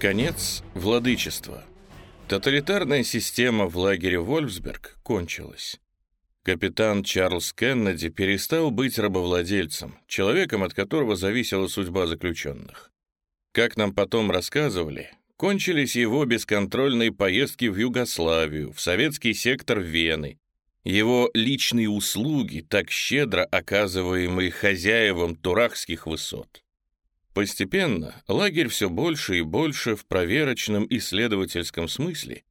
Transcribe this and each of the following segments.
Конец владычества. Тоталитарная система в лагере Вольфсберг кончилась. Капитан Чарльз Кеннеди перестал быть рабовладельцем, человеком, от которого зависела судьба заключенных. Как нам потом рассказывали, кончились его бесконтрольные поездки в Югославию, в советский сектор Вены, его личные услуги, так щедро оказываемые хозяевам турахских высот. Постепенно лагерь все больше и больше в проверочном исследовательском смысле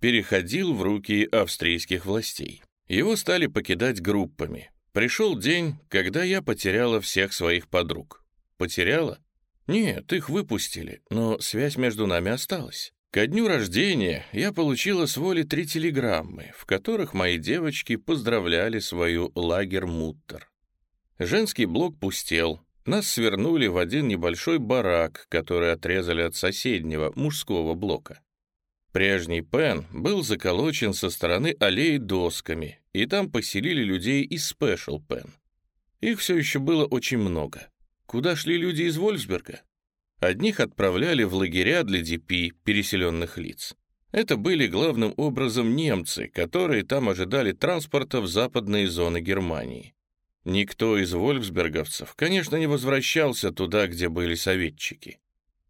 переходил в руки австрийских властей. Его стали покидать группами. Пришел день, когда я потеряла всех своих подруг. Потеряла? Нет, их выпустили, но связь между нами осталась. Ко дню рождения я получила с воли три телеграммы, в которых мои девочки поздравляли свою лагерь-муттер. Женский блок пустел, нас свернули в один небольшой барак, который отрезали от соседнего, мужского блока. Прежний Пен был заколочен со стороны аллеи досками, и там поселили людей из Спешл Пен. Их все еще было очень много. Куда шли люди из Вольфсберга? Одних отправляли в лагеря для ДП, переселенных лиц. Это были главным образом немцы, которые там ожидали транспорта в западные зоны Германии. Никто из вольфсберговцев, конечно, не возвращался туда, где были советчики.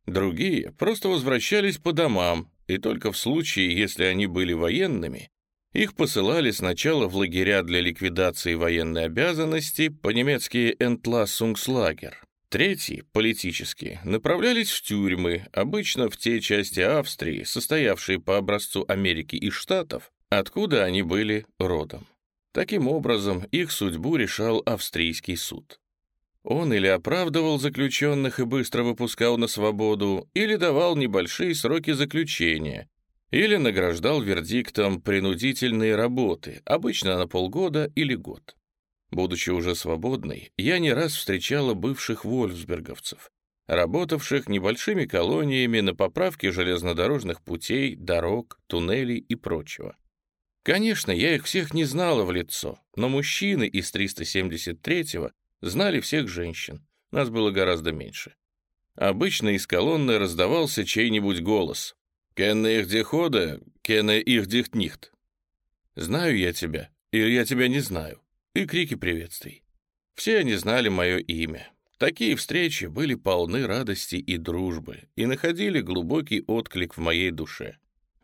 Другие просто возвращались по домам, и только в случае, если они были военными, их посылали сначала в лагеря для ликвидации военной обязанности, по-немецки «Энтлассунгслагер». Третьи, политические, направлялись в тюрьмы, обычно в те части Австрии, состоявшие по образцу Америки и Штатов, откуда они были родом. Таким образом, их судьбу решал австрийский суд. Он или оправдывал заключенных и быстро выпускал на свободу, или давал небольшие сроки заключения, или награждал вердиктом принудительные работы, обычно на полгода или год. Будучи уже свободной, я не раз встречала бывших вольфсберговцев, работавших небольшими колониями на поправке железнодорожных путей, дорог, туннелей и прочего. Конечно, я их всех не знала в лицо, но мужчины из 373-го знали всех женщин. Нас было гораздо меньше. Обычно из колонны раздавался чей-нибудь голос. «Кенне их дехода, кенне их дихтнихт». «Знаю я тебя, или я тебя не знаю», и крики приветствий. Все они знали мое имя. Такие встречи были полны радости и дружбы и находили глубокий отклик в моей душе.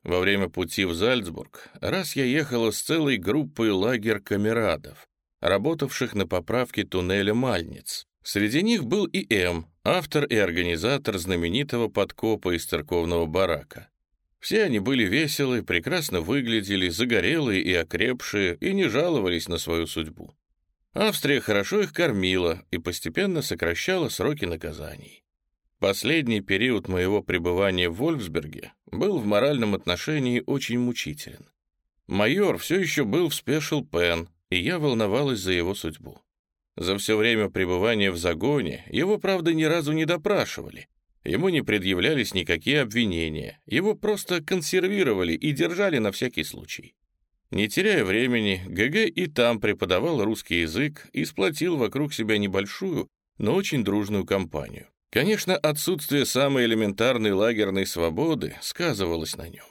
Во время пути в Зальцбург раз я ехала с целой группой лагерь-камерадов, работавших на поправке туннеля Мальниц. Среди них был и М, автор и организатор знаменитого подкопа из церковного барака. Все они были веселы, прекрасно выглядели, загорелые и окрепшие, и не жаловались на свою судьбу. Австрия хорошо их кормила и постепенно сокращала сроки наказаний. Последний период моего пребывания в Вольфсберге был в моральном отношении очень мучителен. Майор все еще был в спешл Пен, и я волновалась за его судьбу. За все время пребывания в загоне его, правда, ни разу не допрашивали. Ему не предъявлялись никакие обвинения, его просто консервировали и держали на всякий случай. Не теряя времени, ГГ и там преподавал русский язык и сплотил вокруг себя небольшую, но очень дружную компанию. Конечно, отсутствие самой элементарной лагерной свободы сказывалось на нем.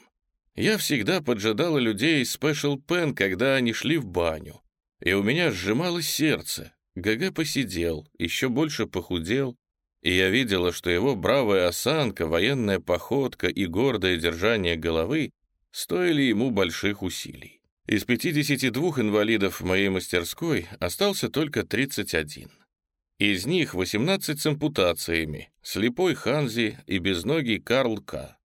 Я всегда поджидала людей из Special Pen, когда они шли в баню. И у меня сжималось сердце. ГГ посидел, еще больше похудел, и я видела, что его бравая осанка, военная походка и гордое держание головы стоили ему больших усилий. Из 52 инвалидов в моей мастерской остался только 31. Из них 18 с ампутациями, слепой Ханзи и безногий Карл К.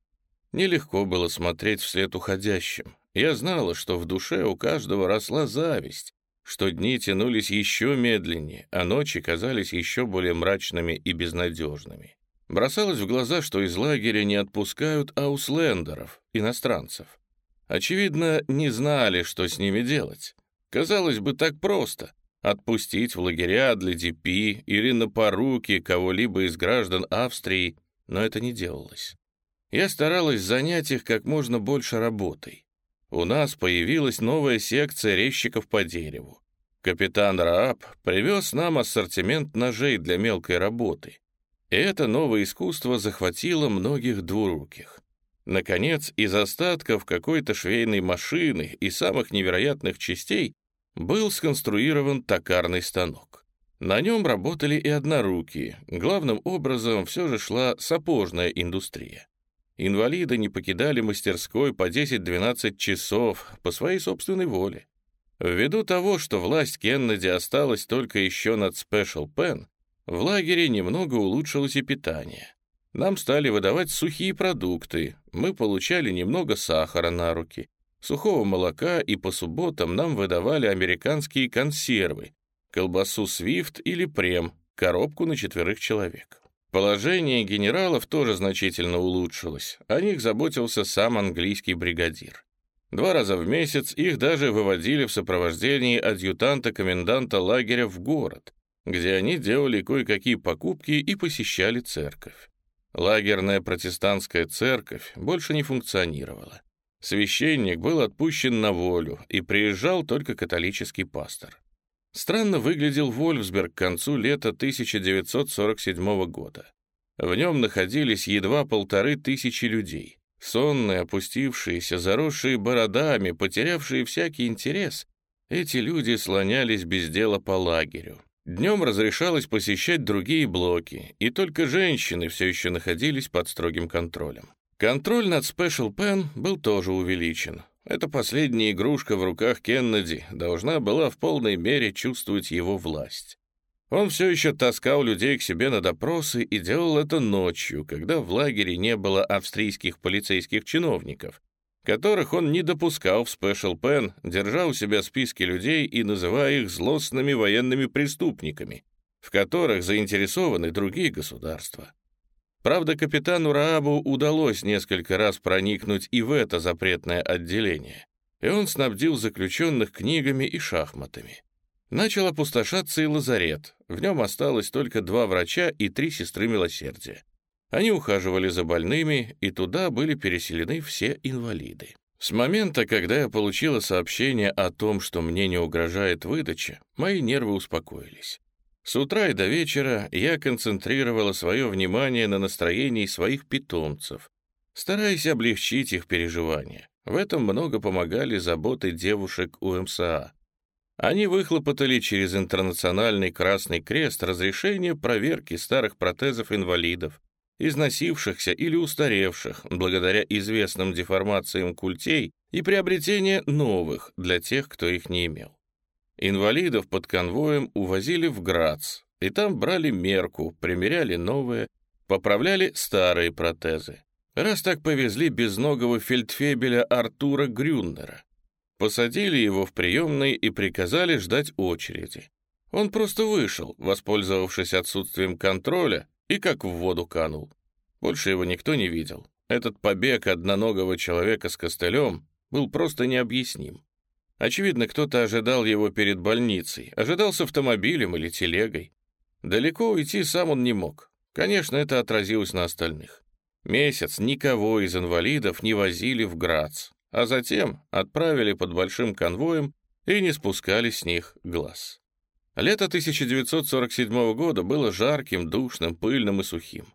Нелегко было смотреть вслед уходящим. Я знала, что в душе у каждого росла зависть, что дни тянулись еще медленнее, а ночи казались еще более мрачными и безнадежными. Бросалось в глаза, что из лагеря не отпускают ауслендеров, иностранцев. Очевидно, не знали, что с ними делать. Казалось бы, так просто отпустить в лагеря для ДП или на поруки кого-либо из граждан Австрии, но это не делалось. Я старалась занять их как можно больше работой. У нас появилась новая секция резчиков по дереву. Капитан Рааб привез нам ассортимент ножей для мелкой работы. И это новое искусство захватило многих двуруких. Наконец, из остатков какой-то швейной машины и самых невероятных частей был сконструирован токарный станок. На нем работали и однорукие, главным образом все же шла сапожная индустрия. Инвалиды не покидали мастерской по 10-12 часов по своей собственной воле. Ввиду того, что власть Кеннеди осталась только еще над Special Pen, в лагере немного улучшилось и питание. Нам стали выдавать сухие продукты, мы получали немного сахара на руки, сухого молока и по субботам нам выдавали американские консервы, колбасу свифт или прем, коробку на четверых человек. Положение генералов тоже значительно улучшилось, о них заботился сам английский бригадир. Два раза в месяц их даже выводили в сопровождении адъютанта-коменданта лагеря в город, где они делали кое-какие покупки и посещали церковь. Лагерная протестантская церковь больше не функционировала. Священник был отпущен на волю, и приезжал только католический пастор. Странно выглядел Вольфсберг к концу лета 1947 года. В нем находились едва полторы тысячи людей. Сонные, опустившиеся, заросшие бородами, потерявшие всякий интерес, эти люди слонялись без дела по лагерю, Днем разрешалось посещать другие блоки, и только женщины все еще находились под строгим контролем. Контроль над Special Pen был тоже увеличен. Эта последняя игрушка в руках Кеннеди должна была в полной мере чувствовать его власть. Он все еще таскал людей к себе на допросы и делал это ночью, когда в лагере не было австрийских полицейских чиновников, которых он не допускал в Special Pen, держа у себя списки людей и называя их злостными военными преступниками, в которых заинтересованы другие государства. Правда, капитану Раабу удалось несколько раз проникнуть и в это запретное отделение, и он снабдил заключенных книгами и шахматами. Начал опустошаться и лазарет, в нем осталось только два врача и три сестры милосердия. Они ухаживали за больными, и туда были переселены все инвалиды. С момента, когда я получила сообщение о том, что мне не угрожает выдача, мои нервы успокоились. С утра и до вечера я концентрировала свое внимание на настроении своих питомцев, стараясь облегчить их переживания. В этом много помогали заботы девушек УМСА. Они выхлопотали через Интернациональный Красный Крест разрешение проверки старых протезов инвалидов, износившихся или устаревших благодаря известным деформациям культей и приобретение новых для тех, кто их не имел. Инвалидов под конвоем увозили в Грац, и там брали мерку, примеряли новые, поправляли старые протезы. Раз так повезли безногого фельдфебеля Артура Грюннера. Посадили его в приемной и приказали ждать очереди. Он просто вышел, воспользовавшись отсутствием контроля, и как в воду канул. Больше его никто не видел. Этот побег одноногого человека с костылем был просто необъясним. Очевидно, кто-то ожидал его перед больницей, ожидал с автомобилем или телегой. Далеко уйти сам он не мог. Конечно, это отразилось на остальных. Месяц никого из инвалидов не возили в Грац, а затем отправили под большим конвоем и не спускали с них глаз. Лето 1947 года было жарким, душным, пыльным и сухим.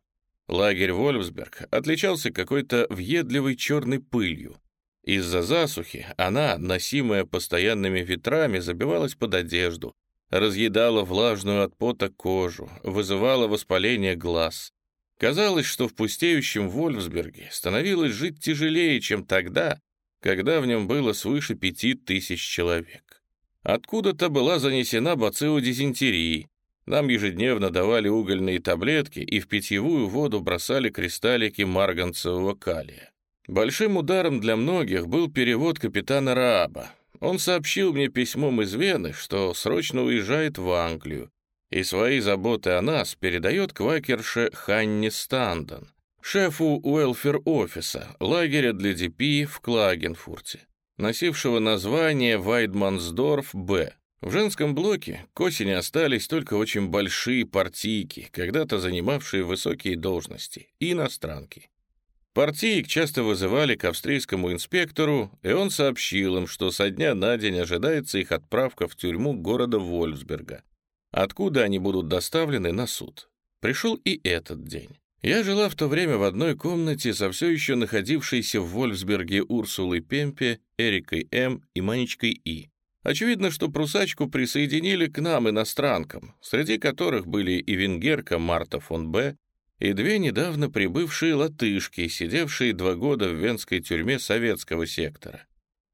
Лагерь Вольфсберг отличался какой-то въедливой черной пылью. Из-за засухи она, носимая постоянными ветрами, забивалась под одежду, разъедала влажную от пота кожу, вызывала воспаление глаз. Казалось, что в пустеющем Вольфсберге становилось жить тяжелее, чем тогда, когда в нем было свыше пяти тысяч человек. Откуда-то была занесена бациллодизентерии. Нам ежедневно давали угольные таблетки и в питьевую воду бросали кристаллики марганцевого калия. Большим ударом для многих был перевод капитана Рааба. Он сообщил мне письмом из Вены, что срочно уезжает в Англию, и свои заботы о нас передает квакерше Ханни Стандон, шефу уэлфер-офиса, лагеря для ДП в Клагенфурте носившего название Вайдмансдорф-Б. В женском блоке к осени остались только очень большие партийки, когда-то занимавшие высокие должности, и иностранки. Партиек часто вызывали к австрийскому инспектору, и он сообщил им, что со дня на день ожидается их отправка в тюрьму города Вольфсберга, откуда они будут доставлены на суд. Пришел и этот день. Я жила в то время в одной комнате со все еще находившейся в Вольфсберге Урсулой Пемпе, Эрикой М. и Манечкой И. Очевидно, что прусачку присоединили к нам, иностранкам, среди которых были и венгерка Марта фон Б., и две недавно прибывшие латышки, сидевшие два года в венской тюрьме советского сектора.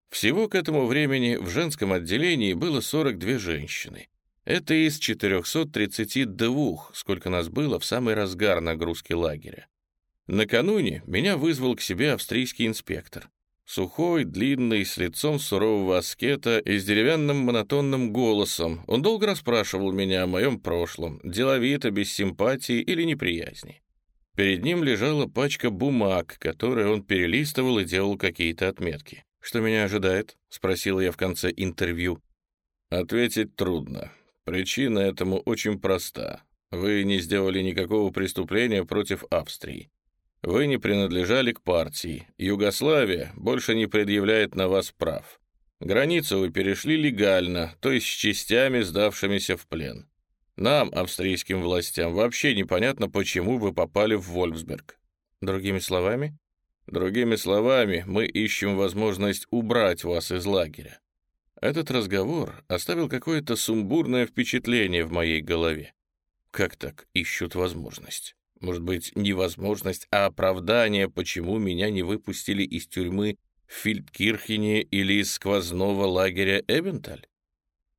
Всего к этому времени в женском отделении было 42 женщины. Это из 432, сколько нас было в самый разгар нагрузки лагеря. Накануне меня вызвал к себе австрийский инспектор. Сухой, длинный, с лицом сурового аскета и с деревянным монотонным голосом, он долго расспрашивал меня о моем прошлом, деловито, без симпатии или неприязни. Перед ним лежала пачка бумаг, которые он перелистывал и делал какие-то отметки. «Что меня ожидает?» — спросил я в конце интервью. «Ответить трудно. Причина этому очень проста. Вы не сделали никакого преступления против Австрии. Вы не принадлежали к партии. Югославия больше не предъявляет на вас прав. Границу вы перешли легально, то есть с частями, сдавшимися в плен. Нам, австрийским властям, вообще непонятно, почему вы попали в Вольфсберг. Другими словами? Другими словами, мы ищем возможность убрать вас из лагеря. Этот разговор оставил какое-то сумбурное впечатление в моей голове. Как так ищут возможность? Может быть, не возможность, а оправдание, почему меня не выпустили из тюрьмы в Фильдкирхене или из сквозного лагеря Эбенталь?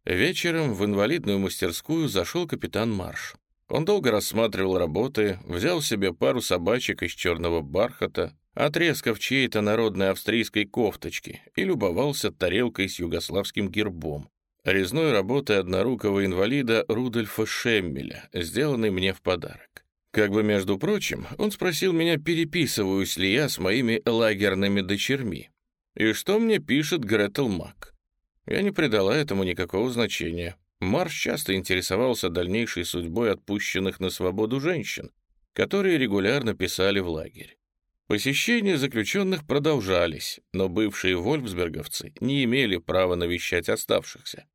Вечером в инвалидную мастерскую зашел капитан Марш. Он долго рассматривал работы, взял себе пару собачек из черного бархата, отрезков чьей-то народной австрийской кофточки и любовался тарелкой с югославским гербом, резной работы однорукого инвалида Рудольфа Шеммеля, сделанной мне в подарок. Как бы, между прочим, он спросил меня, переписываюсь ли я с моими лагерными дочерьми. И что мне пишет Гретел Мак? Я не придала этому никакого значения. Марш часто интересовался дальнейшей судьбой отпущенных на свободу женщин, которые регулярно писали в лагерь. Посещения заключенных продолжались, но бывшие вольфсберговцы не имели права навещать оставшихся.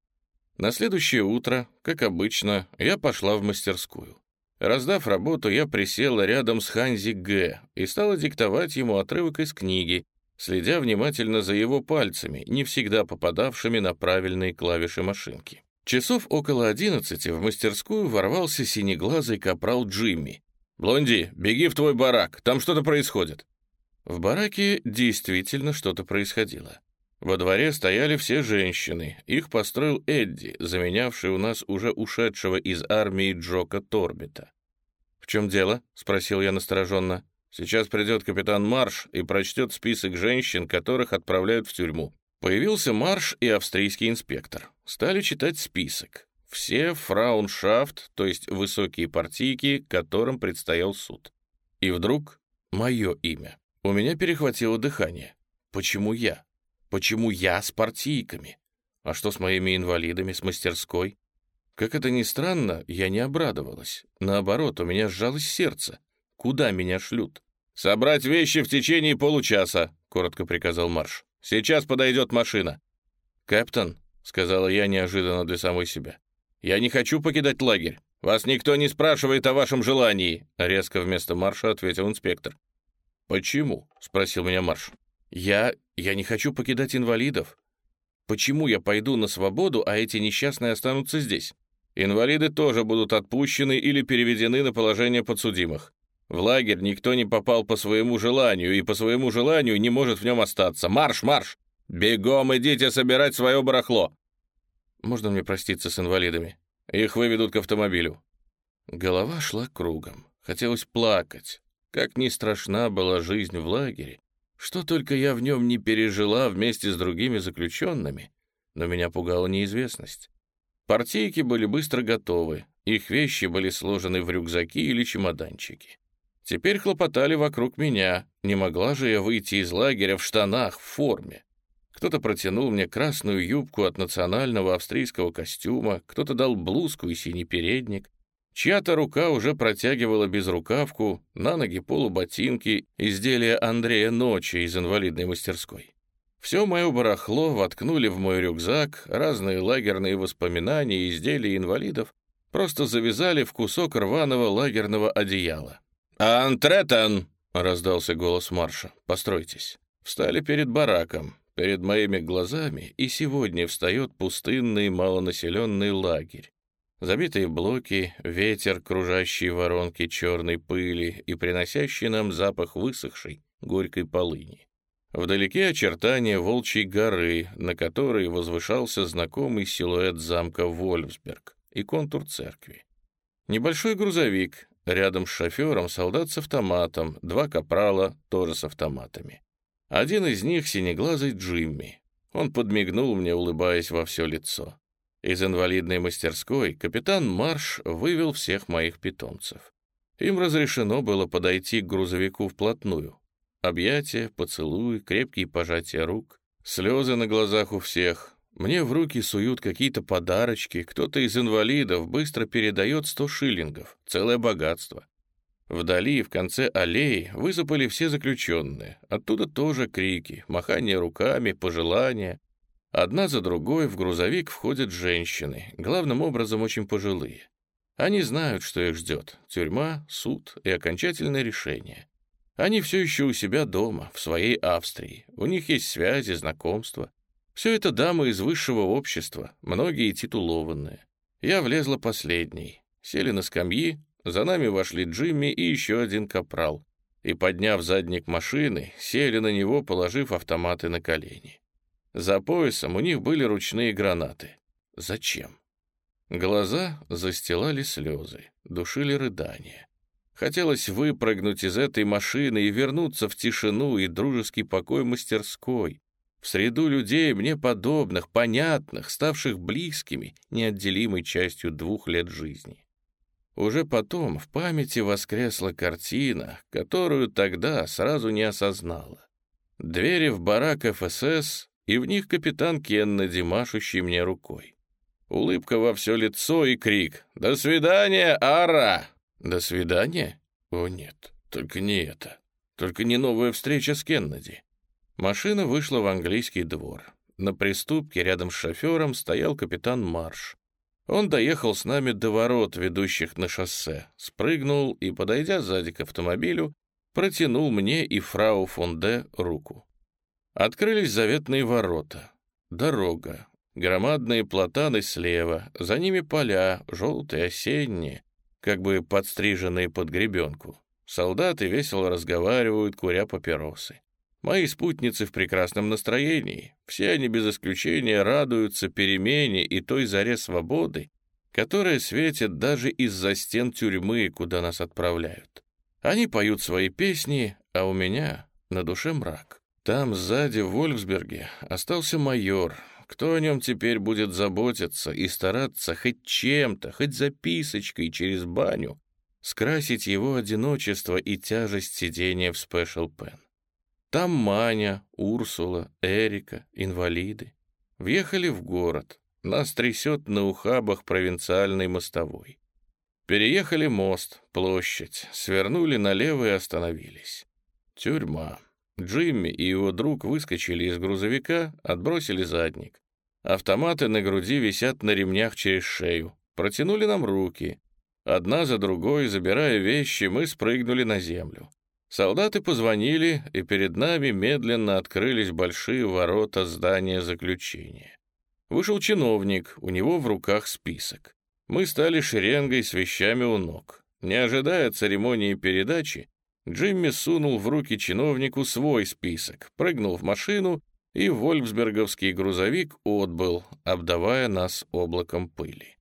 На следующее утро, как обычно, я пошла в мастерскую. Раздав работу, я присела рядом с Ханзи Г. и стала диктовать ему отрывок из книги, следя внимательно за его пальцами, не всегда попадавшими на правильные клавиши машинки. Часов около одиннадцати в мастерскую ворвался синеглазый капрал Джимми, «Блонди, беги в твой барак, там что-то происходит». В бараке действительно что-то происходило. Во дворе стояли все женщины. Их построил Эдди, заменявший у нас уже ушедшего из армии Джока Торбита. «В чем дело?» — спросил я настороженно. «Сейчас придет капитан Марш и прочтет список женщин, которых отправляют в тюрьму». Появился Марш и австрийский инспектор. Стали читать список. Все фрауншафт, то есть высокие партийки, которым предстоял суд. И вдруг мое имя. У меня перехватило дыхание. Почему я? Почему я с партийками? А что с моими инвалидами, с мастерской? Как это ни странно, я не обрадовалась. Наоборот, у меня сжалось сердце. Куда меня шлют? «Собрать вещи в течение получаса», — коротко приказал Марш. «Сейчас подойдет машина». «Кэптон», — сказала я неожиданно для самой себя, «Я не хочу покидать лагерь. Вас никто не спрашивает о вашем желании», — резко вместо марша ответил инспектор. «Почему?» — спросил меня марш. «Я... я не хочу покидать инвалидов. Почему я пойду на свободу, а эти несчастные останутся здесь? Инвалиды тоже будут отпущены или переведены на положение подсудимых. В лагерь никто не попал по своему желанию и по своему желанию не может в нем остаться. Марш, марш! Бегом идите собирать свое барахло!» Можно мне проститься с инвалидами? Их выведут к автомобилю». Голова шла кругом. Хотелось плакать. Как ни страшна была жизнь в лагере, что только я в нем не пережила вместе с другими заключенными, но меня пугала неизвестность. Партийки были быстро готовы, их вещи были сложены в рюкзаки или чемоданчики. Теперь хлопотали вокруг меня, не могла же я выйти из лагеря в штанах, в форме. Кто-то протянул мне красную юбку от национального австрийского костюма, кто-то дал блузку и синий передник. Чья-то рука уже протягивала безрукавку, на ноги полуботинки, изделия Андрея Ночи из инвалидной мастерской. Все мое барахло воткнули в мой рюкзак, разные лагерные воспоминания и изделия инвалидов Просто завязали в кусок рваного лагерного одеяла. «Антретен!» — раздался голос марша. «Постройтесь». Встали перед бараком. Перед моими глазами и сегодня встает пустынный малонаселенный лагерь. Забитые блоки, ветер, кружащие воронки черной пыли и приносящий нам запах высохшей, горькой полыни. Вдалеке очертания Волчьей горы, на которой возвышался знакомый силуэт замка Вольфсберг и контур церкви. Небольшой грузовик, рядом с шофером солдат с автоматом, два капрала тоже с автоматами. Один из них — синеглазый Джимми. Он подмигнул мне, улыбаясь во все лицо. Из инвалидной мастерской капитан Марш вывел всех моих питомцев. Им разрешено было подойти к грузовику вплотную. Объятия, поцелуи, крепкие пожатия рук, слезы на глазах у всех. Мне в руки суют какие-то подарочки, кто-то из инвалидов быстро передает сто шиллингов, целое богатство. Вдали, в конце аллеи, высыпали все заключенные. Оттуда тоже крики, махание руками, пожелания. Одна за другой в грузовик входят женщины, главным образом очень пожилые. Они знают, что их ждет — тюрьма, суд и окончательное решение. Они все еще у себя дома, в своей Австрии. У них есть связи, знакомства. Все это дамы из высшего общества, многие титулованные. Я влезла последней. Сели на скамьи, за нами вошли Джимми и еще один капрал. И, подняв задник машины, сели на него, положив автоматы на колени. За поясом у них были ручные гранаты. Зачем? Глаза застилали слезы, душили рыдания. Хотелось выпрыгнуть из этой машины и вернуться в тишину и дружеский покой мастерской, в среду людей, мне подобных, понятных, ставших близкими, неотделимой частью двух лет жизни. Уже потом в памяти воскресла картина, которую тогда сразу не осознала. Двери в барак ФСС, и в них капитан Кеннеди, машущий мне рукой. Улыбка во все лицо и крик «До свидания, Ара!» «До свидания?» О нет, только не это. Только не новая встреча с Кеннеди. Машина вышла в английский двор. На приступке рядом с шофером стоял капитан Марш. Он доехал с нами до ворот, ведущих на шоссе, спрыгнул и, подойдя сзади к автомобилю, протянул мне и фрау фон Д руку. Открылись заветные ворота. Дорога. Громадные платаны слева, за ними поля, желтые, осенние, как бы подстриженные под гребенку. Солдаты весело разговаривают, куря папиросы. Мои спутницы в прекрасном настроении. Все они без исключения радуются перемене и той заре свободы, которая светит даже из-за стен тюрьмы, куда нас отправляют. Они поют свои песни, а у меня на душе мрак. Там, сзади, в Вольфсберге, остался майор. Кто о нем теперь будет заботиться и стараться хоть чем-то, хоть записочкой через баню, скрасить его одиночество и тяжесть сидения в Special Pen? Там Маня, Урсула, Эрика, инвалиды. Въехали в город. Нас трясет на ухабах провинциальной мостовой. Переехали мост, площадь, свернули налево и остановились. Тюрьма. Джимми и его друг выскочили из грузовика, отбросили задник. Автоматы на груди висят на ремнях через шею. Протянули нам руки. Одна за другой, забирая вещи, мы спрыгнули на землю. Солдаты позвонили, и перед нами медленно открылись большие ворота здания заключения. Вышел чиновник, у него в руках список. Мы стали шеренгой с вещами у ног. Не ожидая церемонии передачи, Джимми сунул в руки чиновнику свой список, прыгнул в машину, и вольфсберговский грузовик отбыл, обдавая нас облаком пыли.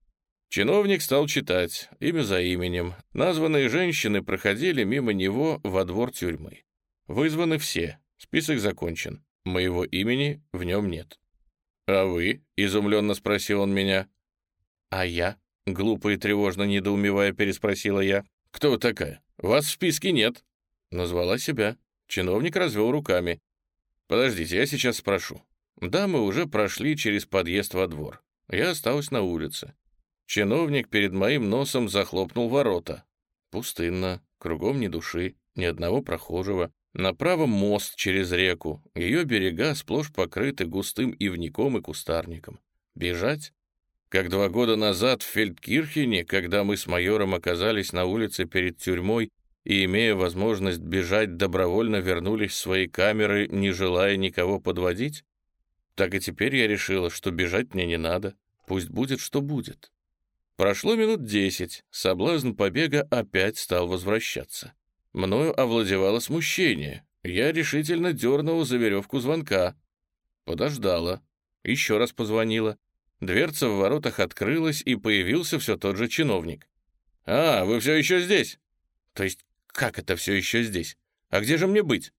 Чиновник стал читать, имя за именем. Названные женщины проходили мимо него во двор тюрьмы. Вызваны все, список закончен. Моего имени в нем нет. «А вы?» — изумленно спросил он меня. «А я?» — глупо и тревожно недоумевая переспросила я. «Кто вы такая? Вас в списке нет». Назвала себя. Чиновник развел руками. «Подождите, я сейчас спрошу». Да, мы уже прошли через подъезд во двор. Я осталась на улице. Чиновник перед моим носом захлопнул ворота. Пустынно, кругом ни души, ни одного прохожего. Направо мост через реку, ее берега сплошь покрыты густым ивником и кустарником. Бежать? как два года назад в Фельдкирхене, когда мы с майором оказались на улице перед тюрьмой и, имея возможность бежать, добровольно вернулись в свои камеры, не желая никого подводить? Так и теперь я решила, что бежать мне не надо. Пусть будет, что будет. Прошло минут десять, соблазн побега опять стал возвращаться. Мною овладевало смущение. Я решительно дернула за веревку звонка. Подождала. Еще раз позвонила. Дверца в воротах открылась, и появился все тот же чиновник. «А, вы все еще здесь?» «То есть как это все еще здесь? А где же мне быть?»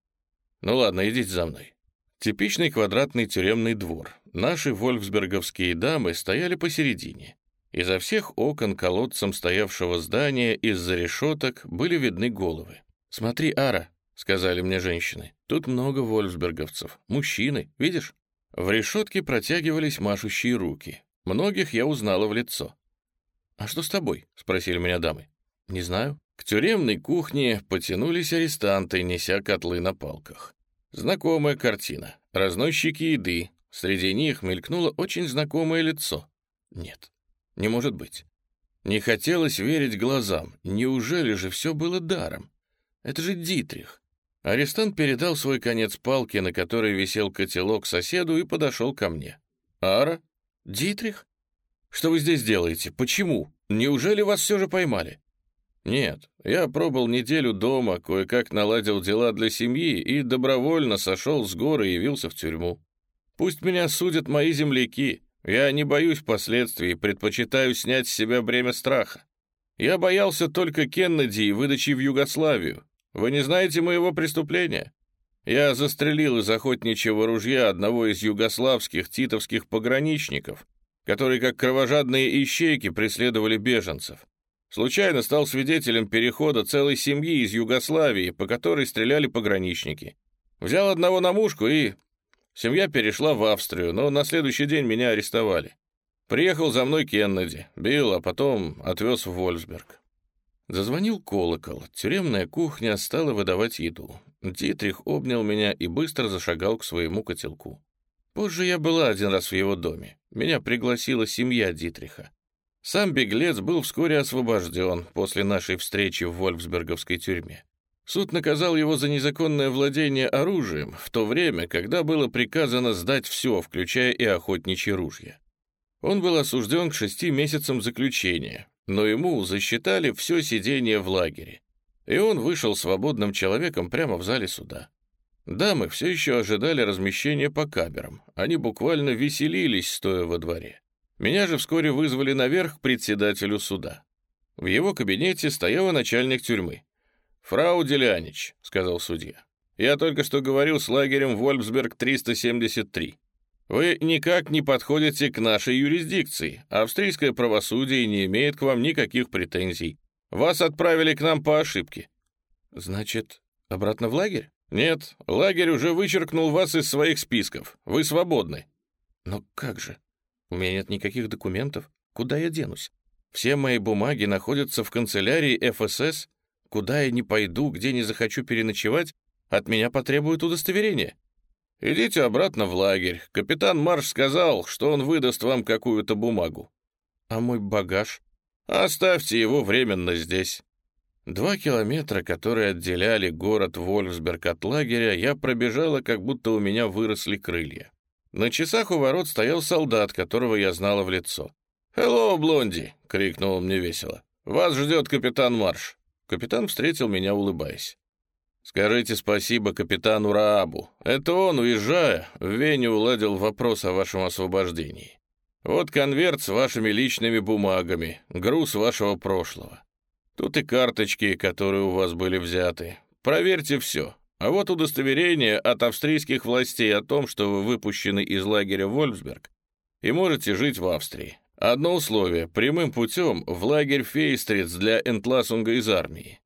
«Ну ладно, идите за мной». Типичный квадратный тюремный двор. Наши вольфсберговские дамы стояли посередине. Изо всех окон колодцем стоявшего здания из-за решеток были видны головы. «Смотри, Ара», — сказали мне женщины, — «тут много вольфсберговцев. Мужчины, видишь?» В решетке протягивались машущие руки. Многих я узнала в лицо. «А что с тобой?» — спросили меня дамы. «Не знаю». К тюремной кухне потянулись арестанты, неся котлы на палках. Знакомая картина. Разносчики еды. Среди них мелькнуло очень знакомое лицо. Нет, не может быть. Не хотелось верить глазам. Неужели же все было даром? Это же Дитрих. Арестант передал свой конец палки, на которой висел котелок соседу, и подошел ко мне. «Ара? Дитрих? Что вы здесь делаете? Почему? Неужели вас все же поймали?» «Нет, я пробыл неделю дома, кое-как наладил дела для семьи и добровольно сошел с горы и явился в тюрьму. Пусть меня судят мои земляки, я не боюсь последствий и предпочитаю снять с себя бремя страха. Я боялся только Кеннеди и выдачи в Югославию. Вы не знаете моего преступления? Я застрелил из охотничьего ружья одного из югославских титовских пограничников, которые как кровожадные ищейки преследовали беженцев. Случайно стал свидетелем перехода целой семьи из Югославии, по которой стреляли пограничники. Взял одного на мушку и Семья перешла в Австрию, но на следующий день меня арестовали. Приехал за мной Кеннеди, бил, а потом отвез в Вольсберг. Зазвонил колокол, тюремная кухня стала выдавать еду. Дитрих обнял меня и быстро зашагал к своему котелку. Позже я была один раз в его доме. Меня пригласила семья Дитриха. Сам беглец был вскоре освобожден после нашей встречи в Вольфсберговской тюрьме. Суд наказал его за незаконное владение оружием в то время, когда было приказано сдать все, включая и охотничьи ружья. Он был осужден к шести месяцам заключения, но ему засчитали все сидение в лагере, и он вышел свободным человеком прямо в зале суда. Дамы все еще ожидали размещения по камерам, они буквально веселились, стоя во дворе. Меня же вскоре вызвали наверх к председателю суда. В его кабинете стоял начальник тюрьмы. «Фрау Делянич», — сказал судья, — «я только что говорил с лагерем Вольфсберг-373. Вы никак не подходите к нашей юрисдикции. Австрийское правосудие не имеет к вам никаких претензий. Вас отправили к нам по ошибке». «Значит, обратно в лагерь?» «Нет, лагерь уже вычеркнул вас из своих списков. Вы свободны». «Но как же? У меня нет никаких документов. Куда я денусь? Все мои бумаги находятся в канцелярии ФСС, Куда я не пойду, где не захочу переночевать, от меня потребуют удостоверение. Идите обратно в лагерь. Капитан Марш сказал, что он выдаст вам какую-то бумагу. А мой багаж? Оставьте его временно здесь. Два километра, которые отделяли город Вольфсберг от лагеря, я пробежала, как будто у меня выросли крылья. На часах у ворот стоял солдат, которого я знала в лицо. «Хелло, Блонди!» — крикнул мне весело. «Вас ждет капитан Марш». Капитан встретил меня, улыбаясь. «Скажите спасибо капитану Раабу. Это он, уезжая, в Вене уладил вопрос о вашем освобождении. Вот конверт с вашими личными бумагами, груз вашего прошлого. Тут и карточки, которые у вас были взяты. Проверьте все. А вот удостоверение от австрийских властей о том, что вы выпущены из лагеря Вольфсберг и можете жить в Австрии. Одно условие — прямым путем в лагерь Фейстриц для Энтласунга из армии.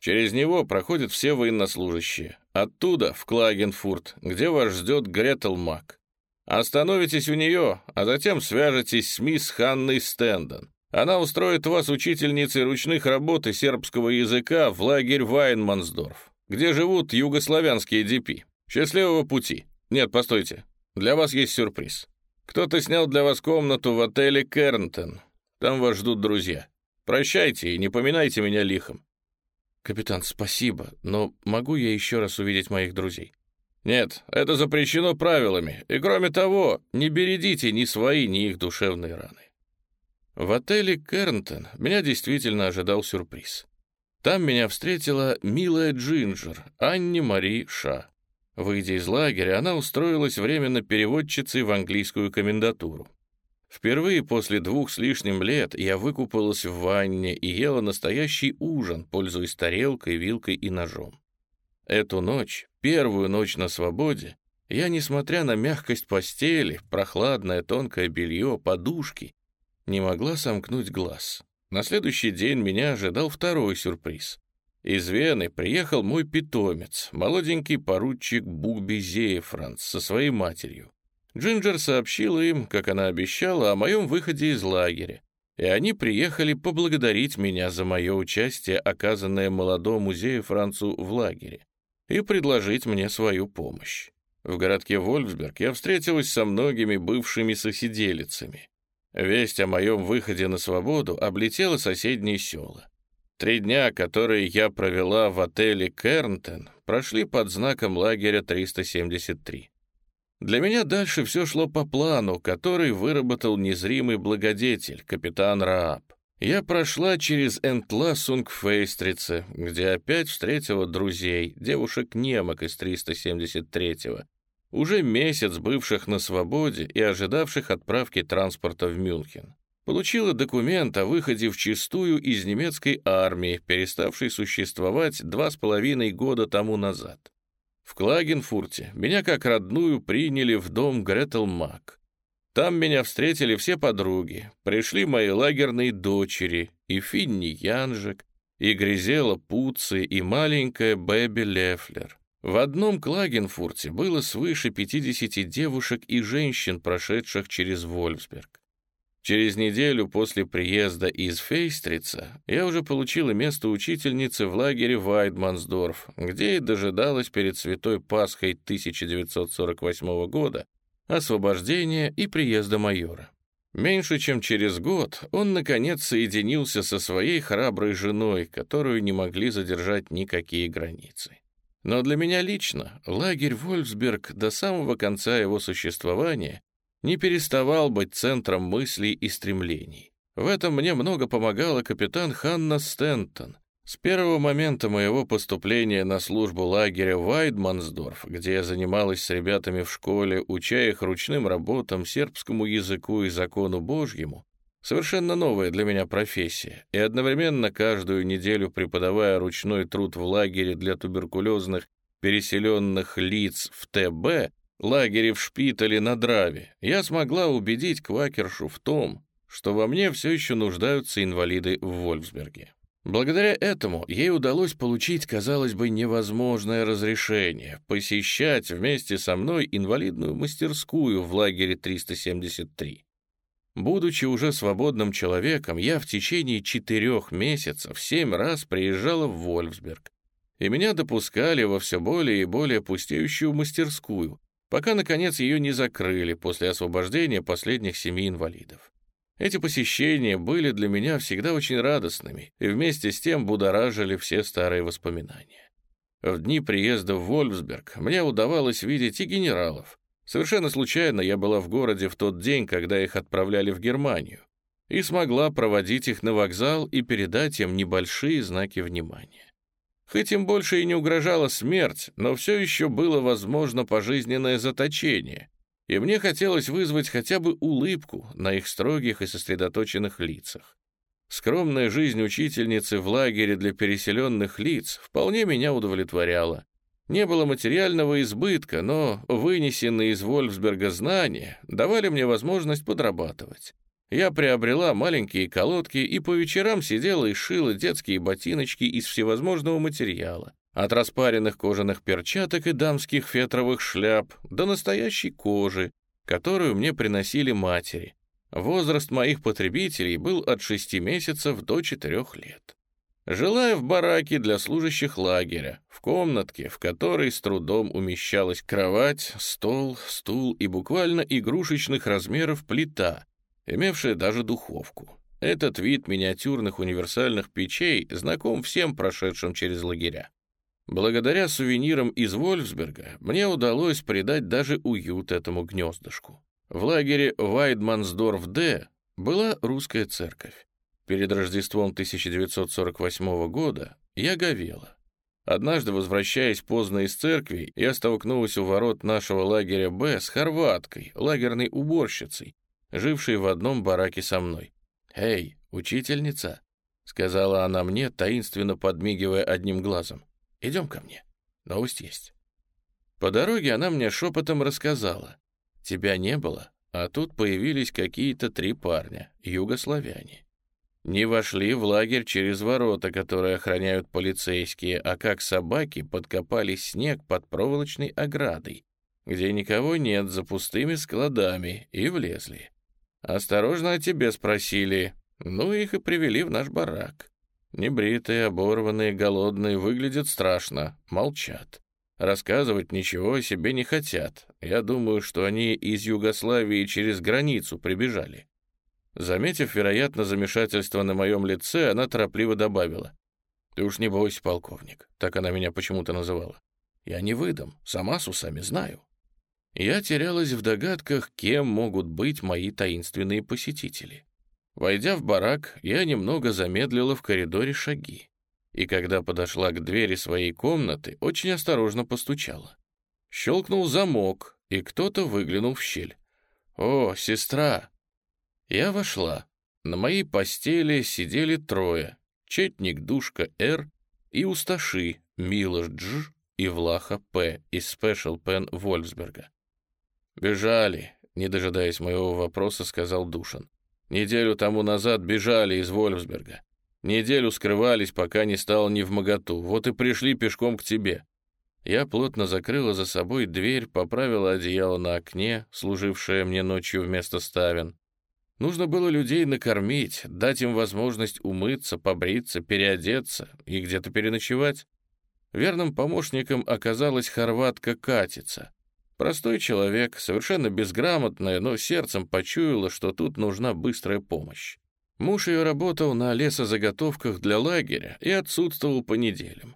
Через него проходят все военнослужащие. Оттуда в Клагенфурт, где вас ждет Гретел Мак. Остановитесь у нее, а затем свяжетесь с мисс Ханной Стэндон. Она устроит вас учительницей ручных работ и сербского языка в лагерь Вайнмансдорф, где живут югославянские ДП. Счастливого пути. Нет, постойте. Для вас есть сюрприз. Кто-то снял для вас комнату в отеле Кернтон. Там вас ждут друзья. Прощайте и не поминайте меня лихом». «Капитан, спасибо, но могу я еще раз увидеть моих друзей?» «Нет, это запрещено правилами. И кроме того, не бередите ни свои, ни их душевные раны». В отеле Кернтон меня действительно ожидал сюрприз. Там меня встретила милая Джинджер, Анни Мари Ша. Выйдя из лагеря, она устроилась временно переводчицей в английскую комендатуру. Впервые после двух с лишним лет я выкупалась в ванне и ела настоящий ужин, пользуясь тарелкой, вилкой и ножом. Эту ночь, первую ночь на свободе, я, несмотря на мягкость постели, прохладное тонкое белье, подушки, не могла сомкнуть глаз. На следующий день меня ожидал второй сюрприз. Из Вены приехал мой питомец, молоденький поручик Бугби Зеефранц со своей матерью. Джинджер сообщила им, как она обещала, о моем выходе из лагеря, и они приехали поблагодарить меня за мое участие, оказанное молодому Зеефранцу в лагере, и предложить мне свою помощь. В городке Вольфсберг я встретилась со многими бывшими соседелицами. Весть о моем выходе на свободу облетела соседние села. Три дня, которые я провела в отеле Кернтон, прошли под знаком лагеря 373. Для меня дальше все шло по плану, который выработал незримый благодетель, капитан Рааб. Я прошла через Энтласунг в Фейстрице, где опять встретила друзей, девушек-немок из 373-го, уже месяц бывших на свободе и ожидавших отправки транспорта в Мюнхен. Получила документ о выходе в чистую из немецкой армии, переставшей существовать два с половиной года тому назад. В Клагенфурте меня как родную приняли в дом Гретел Мак. Там меня встретили все подруги, пришли мои лагерные дочери, и Финни Янжик, и Гризела Пуци, и маленькая Бэби Лефлер. В одном Клагенфурте было свыше 50 девушек и женщин, прошедших через Вольфсберг. Через неделю после приезда из Фейстрица я уже получила место учительницы в лагере Вайдмансдорф, где и дожидалась перед Святой Пасхой 1948 года освобождения и приезда майора. Меньше чем через год он, наконец, соединился со своей храброй женой, которую не могли задержать никакие границы. Но для меня лично лагерь Вольфсберг до самого конца его существования не переставал быть центром мыслей и стремлений. В этом мне много помогала капитан Ханна Стентон. С первого момента моего поступления на службу лагеря Вайдмансдорф, где я занималась с ребятами в школе, уча их ручным работам, сербскому языку и закону Божьему, Совершенно новая для меня профессия, и одновременно каждую неделю преподавая ручной труд в лагере для туберкулезных переселенных лиц в ТБ, лагере в Шпитале на Драве, я смогла убедить квакершу в том, что во мне все еще нуждаются инвалиды в Вольфсберге. Благодаря этому ей удалось получить, казалось бы, невозможное разрешение посещать вместе со мной инвалидную мастерскую в лагере 373. Будучи уже свободным человеком, я в течение четырех месяцев семь раз приезжала в Вольфсберг, и меня допускали во все более и более пустеющую мастерскую, пока, наконец, ее не закрыли после освобождения последних семи инвалидов. Эти посещения были для меня всегда очень радостными и вместе с тем будоражили все старые воспоминания. В дни приезда в Вольфсберг мне удавалось видеть и генералов, Совершенно случайно я была в городе в тот день, когда их отправляли в Германию, и смогла проводить их на вокзал и передать им небольшие знаки внимания. Хоть им больше и не угрожала смерть, но все еще было возможно пожизненное заточение, и мне хотелось вызвать хотя бы улыбку на их строгих и сосредоточенных лицах. Скромная жизнь учительницы в лагере для переселенных лиц вполне меня удовлетворяла, не было материального избытка, но вынесенные из Вольфсберга знания давали мне возможность подрабатывать. Я приобрела маленькие колодки и по вечерам сидела и шила детские ботиночки из всевозможного материала. От распаренных кожаных перчаток и дамских фетровых шляп до настоящей кожи, которую мне приносили матери. Возраст моих потребителей был от 6 месяцев до 4 лет. Жила я в бараке для служащих лагеря, в комнатке, в которой с трудом умещалась кровать, стол, стул и буквально игрушечных размеров плита, имевшая даже духовку. Этот вид миниатюрных универсальных печей знаком всем прошедшим через лагеря. Благодаря сувенирам из Вольфсберга мне удалось придать даже уют этому гнездышку. В лагере Вайдмансдорф-Д была русская церковь. Перед Рождеством 1948 года я говела. Однажды, возвращаясь поздно из церкви, я столкнулась у ворот нашего лагеря «Б» с хорваткой, лагерной уборщицей, жившей в одном бараке со мной. «Эй, учительница!» — сказала она мне, таинственно подмигивая одним глазом. Идем ко мне. Новость есть. По дороге она мне шепотом рассказала. Тебя не было, а тут появились какие-то три парня, югославяне. Не вошли в лагерь через ворота, которые охраняют полицейские, а как собаки подкопали снег под проволочной оградой, где никого нет, за пустыми складами, и влезли. Осторожно о тебе спросили, ну их и привели в наш барак. Небритые, оборванные, голодные, выглядят страшно, молчат. Рассказывать ничего о себе не хотят. Я думаю, что они из Югославии через границу прибежали. Заметив, вероятно, замешательство на моем лице, она торопливо добавила. «Ты уж не бойся, полковник», так она меня почему-то называла. «Я не выдам, сама с усами знаю». Я терялась в догадках, кем могут быть мои таинственные посетители. Войдя в барак, я немного замедлила в коридоре шаги, и когда подошла к двери своей комнаты, очень осторожно постучала. Щелкнул замок, и кто-то выглянул в щель. «О, сестра!» Я вошла. На моей постели сидели трое. Четник Душка Р. и Усташи Милош Дж. и Влаха П. из Спешл Пен Вольфсберга. «Бежали», — не дожидаясь моего вопроса, сказал Душин. Неделю тому назад бежали из Вольфсберга. Неделю скрывались, пока не стало не в моготу. Вот и пришли пешком к тебе. Я плотно закрыла за собой дверь, поправила одеяло на окне, служившее мне ночью вместо ставен. Нужно было людей накормить, дать им возможность умыться, побриться, переодеться и где-то переночевать. Верным помощником оказалась хорватка Катица. Простой человек, совершенно безграмотная, но сердцем почуяла, что тут нужна быстрая помощь. Муж ее работал на лесозаготовках для лагеря и отсутствовал по неделям.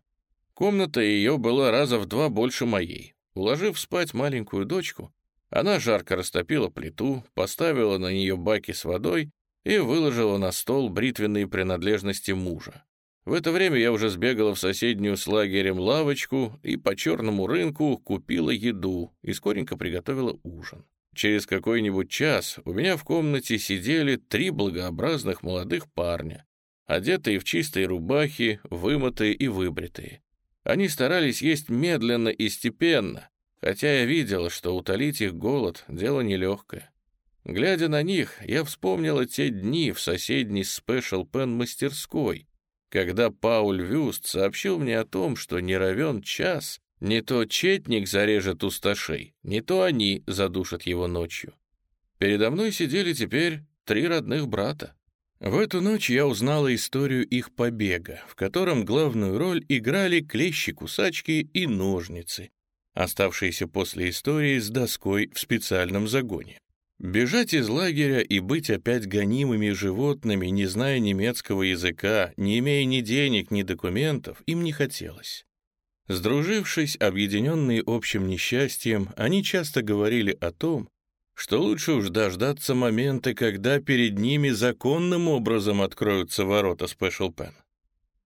Комната ее была раза в два больше моей. Уложив спать маленькую дочку, она жарко растопила плиту, поставила на нее баки с водой и выложила на стол бритвенные принадлежности мужа. В это время я уже сбегала в соседнюю с лагерем лавочку и по черному рынку купила еду и скоренько приготовила ужин. Через какой-нибудь час у меня в комнате сидели три благообразных молодых парня, одетые в чистые рубахи, вымытые и выбритые. Они старались есть медленно и степенно, хотя я видела, что утолить их голод — дело нелегкое. Глядя на них, я вспомнила те дни в соседней Special Pen мастерской, когда Пауль Вюст сообщил мне о том, что не равен час, не то четник зарежет усташей, не то они задушат его ночью. Передо мной сидели теперь три родных брата. В эту ночь я узнала историю их побега, в котором главную роль играли клещи-кусачки и ножницы, оставшиеся после истории с доской в специальном загоне. Бежать из лагеря и быть опять гонимыми животными, не зная немецкого языка, не имея ни денег, ни документов, им не хотелось. Сдружившись, объединенные общим несчастьем, они часто говорили о том, что лучше уж дождаться момента, когда перед ними законным образом откроются ворота Special Pen.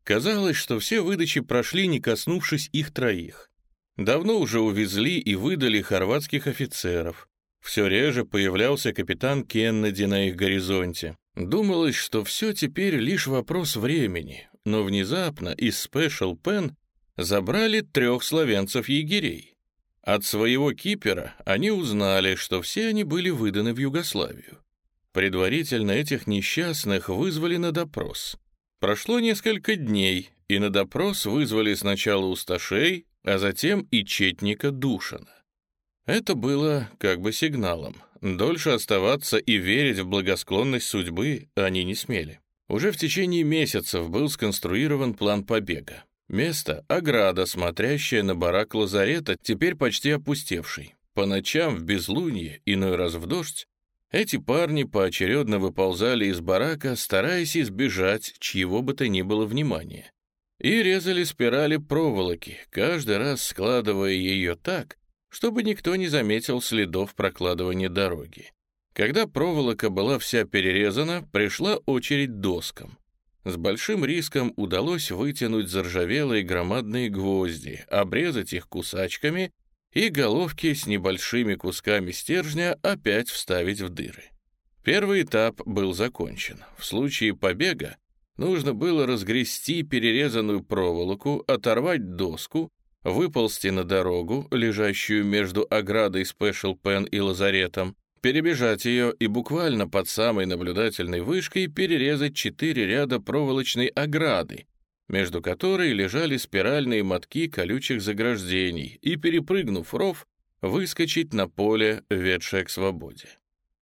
Казалось, что все выдачи прошли, не коснувшись их троих. Давно уже увезли и выдали хорватских офицеров, все реже появлялся капитан Кеннеди на их горизонте. Думалось, что все теперь лишь вопрос времени, но внезапно из Special Pen забрали трех славянцев-егерей. От своего кипера они узнали, что все они были выданы в Югославию. Предварительно этих несчастных вызвали на допрос. Прошло несколько дней, и на допрос вызвали сначала Усташей, а затем и Четника Душина. Это было как бы сигналом. Дольше оставаться и верить в благосклонность судьбы они не смели. Уже в течение месяцев был сконструирован план побега. Место — ограда, смотрящая на барак лазарета, теперь почти опустевший. По ночам в безлунье, иной раз в дождь, эти парни поочередно выползали из барака, стараясь избежать чьего бы то ни было внимания. И резали спирали проволоки, каждый раз складывая ее так, чтобы никто не заметил следов прокладывания дороги. Когда проволока была вся перерезана, пришла очередь доскам. С большим риском удалось вытянуть заржавелые громадные гвозди, обрезать их кусачками и головки с небольшими кусками стержня опять вставить в дыры. Первый этап был закончен. В случае побега нужно было разгрести перерезанную проволоку, оторвать доску, выползти на дорогу, лежащую между оградой Special Pen и лазаретом, перебежать ее и буквально под самой наблюдательной вышкой перерезать четыре ряда проволочной ограды, между которой лежали спиральные мотки колючих заграждений, и, перепрыгнув ров, выскочить на поле, ведшее к свободе.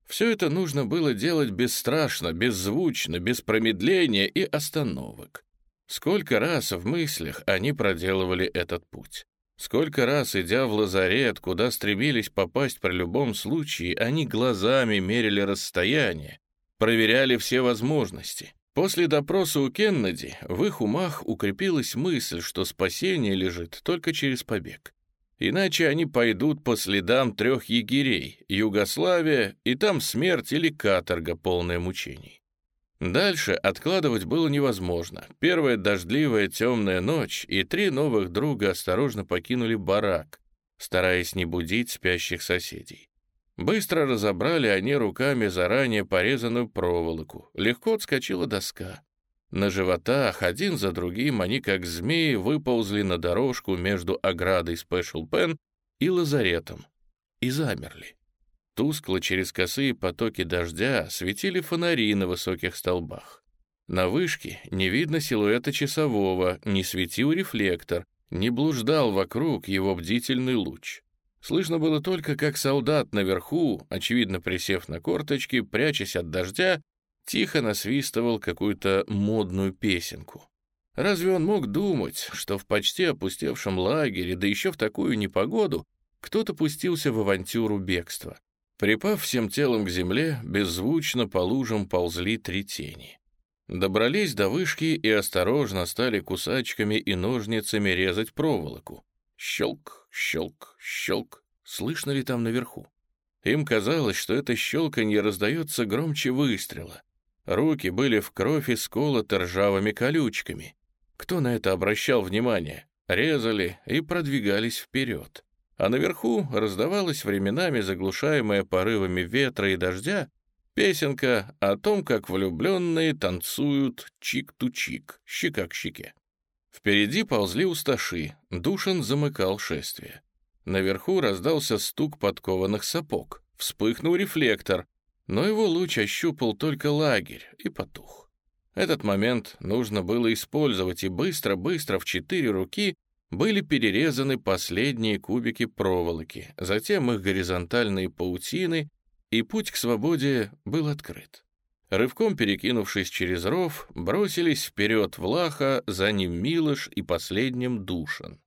Все это нужно было делать бесстрашно, беззвучно, без промедления и остановок. Сколько раз в мыслях они проделывали этот путь. Сколько раз, идя в лазарет, куда стремились попасть при любом случае, они глазами мерили расстояние, проверяли все возможности. После допроса у Кеннеди в их умах укрепилась мысль, что спасение лежит только через побег. Иначе они пойдут по следам трех егерей, Югославия, и там смерть или каторга, полная мучений. Дальше откладывать было невозможно. Первая дождливая темная ночь, и три новых друга осторожно покинули барак, стараясь не будить спящих соседей. Быстро разобрали они руками заранее порезанную проволоку. Легко отскочила доска. На животах один за другим они, как змеи, выползли на дорожку между оградой Special Pen и лазаретом и замерли. Тускло через косые потоки дождя светили фонари на высоких столбах. На вышке не видно силуэта часового, не светил рефлектор, не блуждал вокруг его бдительный луч. Слышно было только, как солдат наверху, очевидно присев на корточки, прячась от дождя, тихо насвистывал какую-то модную песенку. Разве он мог думать, что в почти опустевшем лагере, да еще в такую непогоду, кто-то пустился в авантюру бегства? Припав всем телом к земле, беззвучно по лужам ползли три тени. Добрались до вышки и осторожно стали кусачками и ножницами резать проволоку. Щелк, щелк, щелк. Слышно ли там наверху? Им казалось, что это щелканье раздается громче выстрела. Руки были в кровь и сколоты ржавыми колючками. Кто на это обращал внимание? Резали и продвигались вперед. А наверху раздавалась временами заглушаемая порывами ветра и дождя песенка о том, как влюбленные танцуют чик-ту-чик, щека к щеке. Впереди ползли усташи, Душин замыкал шествие. Наверху раздался стук подкованных сапог, вспыхнул рефлектор, но его луч ощупал только лагерь и потух. Этот момент нужно было использовать, и быстро-быстро в четыре руки были перерезаны последние кубики проволоки, затем их горизонтальные паутины, и путь к свободе был открыт. Рывком перекинувшись через ров, бросились вперед Влаха, за ним Милош и последним Душан.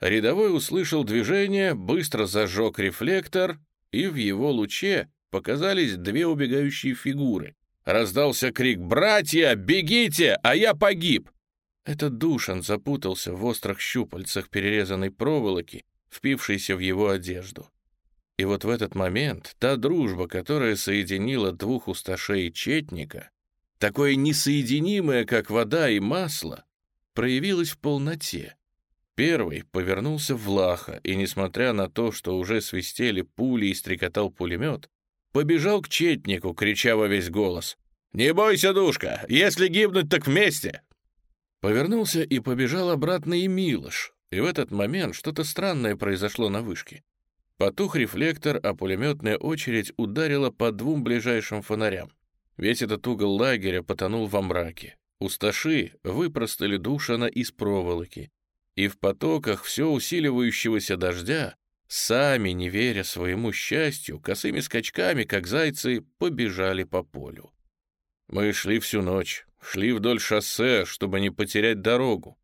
Рядовой услышал движение, быстро зажег рефлектор, и в его луче показались две убегающие фигуры. Раздался крик «Братья, бегите, а я погиб!» Этот Душан запутался в острых щупальцах перерезанной проволоки, впившейся в его одежду. И вот в этот момент та дружба, которая соединила двух усташей четника, такое несоединимое, как вода и масло, проявилась в полноте. Первый повернулся в Лаха, и, несмотря на то, что уже свистели пули и стрекотал пулемет, побежал к четнику, крича во весь голос. «Не бойся, душка! Если гибнуть, так вместе!» Повернулся и побежал обратно и Милош, и в этот момент что-то странное произошло на вышке. Потух рефлектор, а пулеметная очередь ударила по двум ближайшим фонарям. Весь этот угол лагеря потонул во мраке. Усташи выпростали Душана из проволоки. И в потоках все усиливающегося дождя, сами, не веря своему счастью, косыми скачками, как зайцы, побежали по полю. Мы шли всю ночь, шли вдоль шоссе, чтобы не потерять дорогу.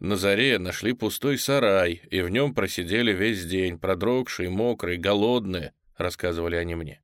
На заре нашли пустой сарай, и в нем просидели весь день, продрогшие, мокрые, голодные, рассказывали они мне.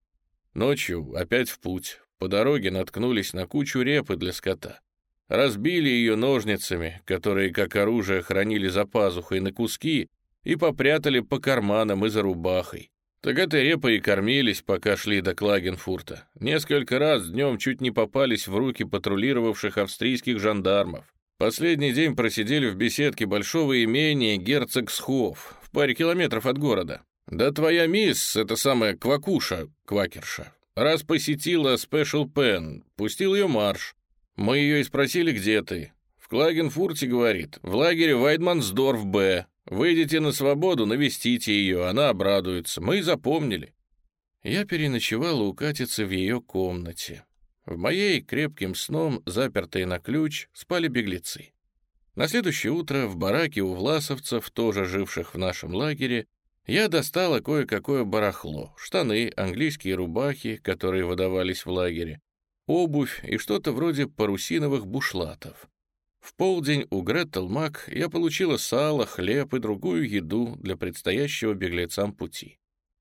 Ночью опять в путь. По дороге наткнулись на кучу репы для скота. Разбили ее ножницами, которые как оружие хранили за пазухой на куски, и попрятали по карманам и за рубахой. Так этой репой и кормились, пока шли до Клагенфурта. Несколько раз днем чуть не попались в руки патрулировавших австрийских жандармов. Последний день просидели в беседке большого имения Герцогсхоф, в паре километров от города. Да твоя мисс, это самая квакуша, квакерша, раз посетила Спешл Пен, пустил ее марш. Мы ее и спросили, где ты. В Клагенфурте, говорит, в лагере Вайдмансдорф Б. Выйдите на свободу, навестите ее, она обрадуется. Мы запомнили. Я переночевал у Катицы в ее комнате. В моей крепким сном, запертой на ключ, спали беглецы. На следующее утро в бараке у власовцев, тоже живших в нашем лагере, я достала кое-какое барахло, штаны, английские рубахи, которые выдавались в лагере, обувь и что-то вроде парусиновых бушлатов. В полдень у Гретел Мак я получила сало, хлеб и другую еду для предстоящего беглецам пути.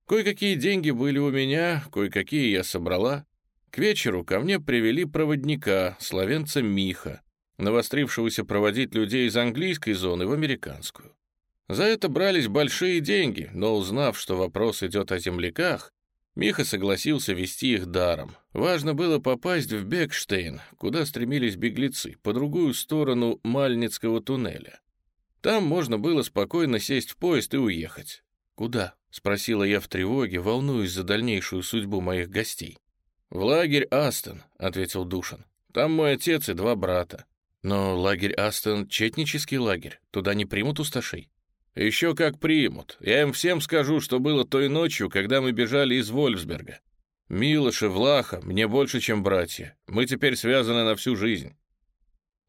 Кое-какие деньги были у меня, кое-какие я собрала, к вечеру ко мне привели проводника, словенца Миха, навострившегося проводить людей из английской зоны в американскую. За это брались большие деньги, но узнав, что вопрос идет о земляках, Миха согласился вести их даром. Важно было попасть в Бекштейн, куда стремились беглецы, по другую сторону Мальницкого туннеля. Там можно было спокойно сесть в поезд и уехать. «Куда?» — спросила я в тревоге, волнуясь за дальнейшую судьбу моих гостей. «В лагерь Астон», — ответил Душин. «Там мой отец и два брата». «Но лагерь Астон — четнический лагерь. Туда не примут усташей». «Еще как примут. Я им всем скажу, что было той ночью, когда мы бежали из Вольфсберга. Милош и Влаха мне больше, чем братья. Мы теперь связаны на всю жизнь».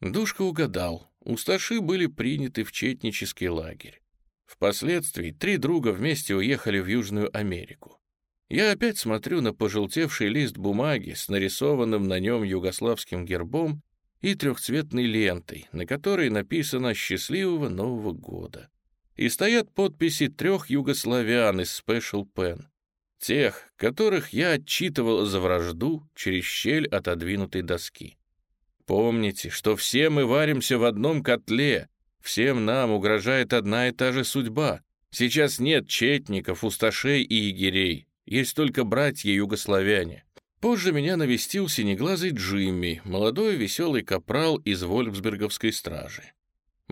Душка угадал. Усташи были приняты в четнический лагерь. Впоследствии три друга вместе уехали в Южную Америку. Я опять смотрю на пожелтевший лист бумаги с нарисованным на нем югославским гербом и трехцветной лентой, на которой написано «Счастливого Нового года». И стоят подписи трех югославян из Special Pen, тех, которых я отчитывал за вражду через щель отодвинутой доски. Помните, что все мы варимся в одном котле, всем нам угрожает одна и та же судьба. Сейчас нет четников, усташей и егерей, есть только братья-югославяне. Позже меня навестил синеглазый Джимми, молодой веселый капрал из Вольфсберговской стражи.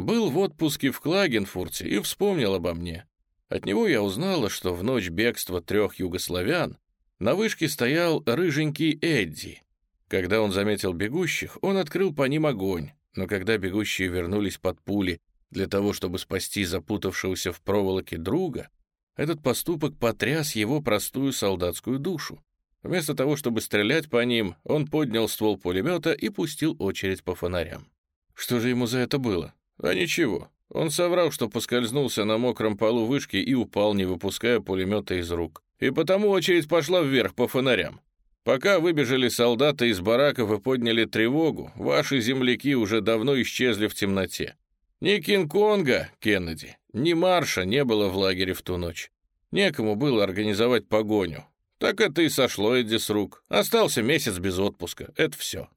Был в отпуске в Клагенфурте и вспомнил обо мне. От него я узнала, что в ночь бегства трех югославян на вышке стоял рыженький Эдди. Когда он заметил бегущих, он открыл по ним огонь, но когда бегущие вернулись под пули для того, чтобы спасти запутавшегося в проволоке друга, этот поступок потряс его простую солдатскую душу. Вместо того, чтобы стрелять по ним, он поднял ствол пулемета и пустил очередь по фонарям. Что же ему за это было? А ничего. Он соврал, что поскользнулся на мокром полу вышки и упал, не выпуская пулемета из рук. И потому очередь пошла вверх по фонарям. Пока выбежали солдаты из бараков и подняли тревогу, ваши земляки уже давно исчезли в темноте. Ни Кинг-Конга, Кеннеди, ни Марша не было в лагере в ту ночь. Некому было организовать погоню. Так это и сошло Эдди с рук. Остался месяц без отпуска. Это все.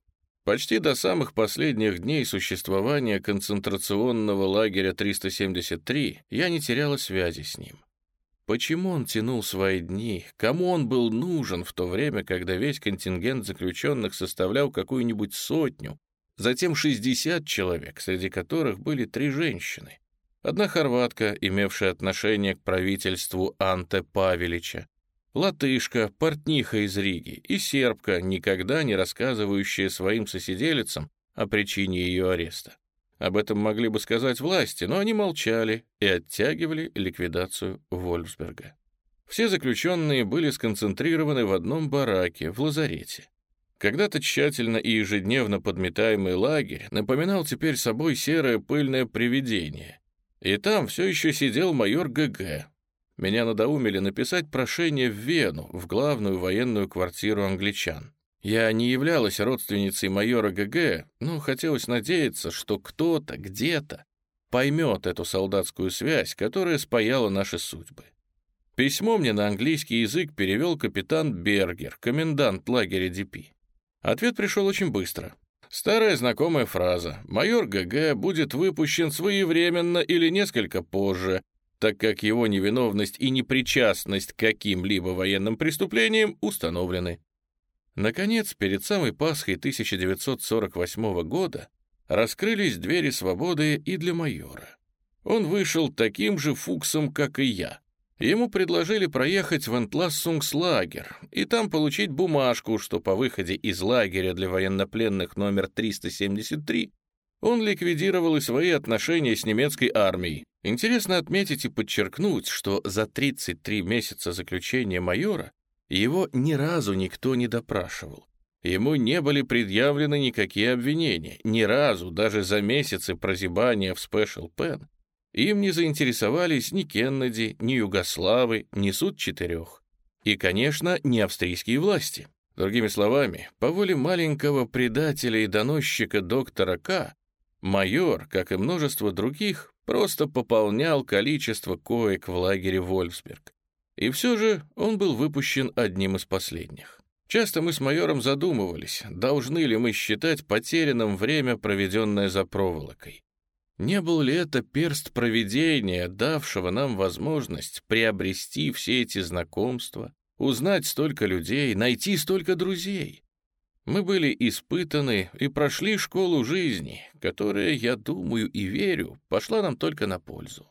Почти до самых последних дней существования концентрационного лагеря 373 я не теряла связи с ним. Почему он тянул свои дни? Кому он был нужен в то время, когда весь контингент заключенных составлял какую-нибудь сотню, затем 60 человек, среди которых были три женщины. Одна хорватка, имевшая отношение к правительству Анте Павелича, латышка, портниха из Риги и сербка, никогда не рассказывающая своим соседелицам о причине ее ареста. Об этом могли бы сказать власти, но они молчали и оттягивали ликвидацию Вольфсберга. Все заключенные были сконцентрированы в одном бараке, в лазарете. Когда-то тщательно и ежедневно подметаемый лагерь напоминал теперь собой серое пыльное привидение. И там все еще сидел майор ГГ. Меня надоумили написать прошение в Вену, в главную военную квартиру англичан. Я не являлась родственницей майора ГГ, но хотелось надеяться, что кто-то где-то поймет эту солдатскую связь, которая спаяла наши судьбы. Письмо мне на английский язык перевел капитан Бергер, комендант лагеря ДП. Ответ пришел очень быстро. Старая знакомая фраза «Майор ГГ будет выпущен своевременно или несколько позже, так как его невиновность и непричастность к каким-либо военным преступлениям установлены». Наконец, перед самой Пасхой 1948 года раскрылись двери свободы и для майора. Он вышел таким же фуксом, как и я. Ему предложили проехать в Энтлассунгслагер и там получить бумажку, что по выходе из лагеря для военнопленных номер 373 он ликвидировал и свои отношения с немецкой армией. Интересно отметить и подчеркнуть, что за 33 месяца заключения майора его ни разу никто не допрашивал. Ему не были предъявлены никакие обвинения, ни разу, даже за месяцы прозябания в Special Pen, им не заинтересовались ни Кеннеди, ни Югославы, ни суд четырех. И, конечно, не австрийские власти. Другими словами, по воле маленького предателя и доносчика доктора К, майор, как и множество других, просто пополнял количество коек в лагере Вольфсберг. И все же он был выпущен одним из последних. Часто мы с майором задумывались, должны ли мы считать потерянным время, проведенное за проволокой. Не был ли это перст провидения, давшего нам возможность приобрести все эти знакомства, узнать столько людей, найти столько друзей? Мы были испытаны и прошли школу жизни, которая, я думаю и верю, пошла нам только на пользу.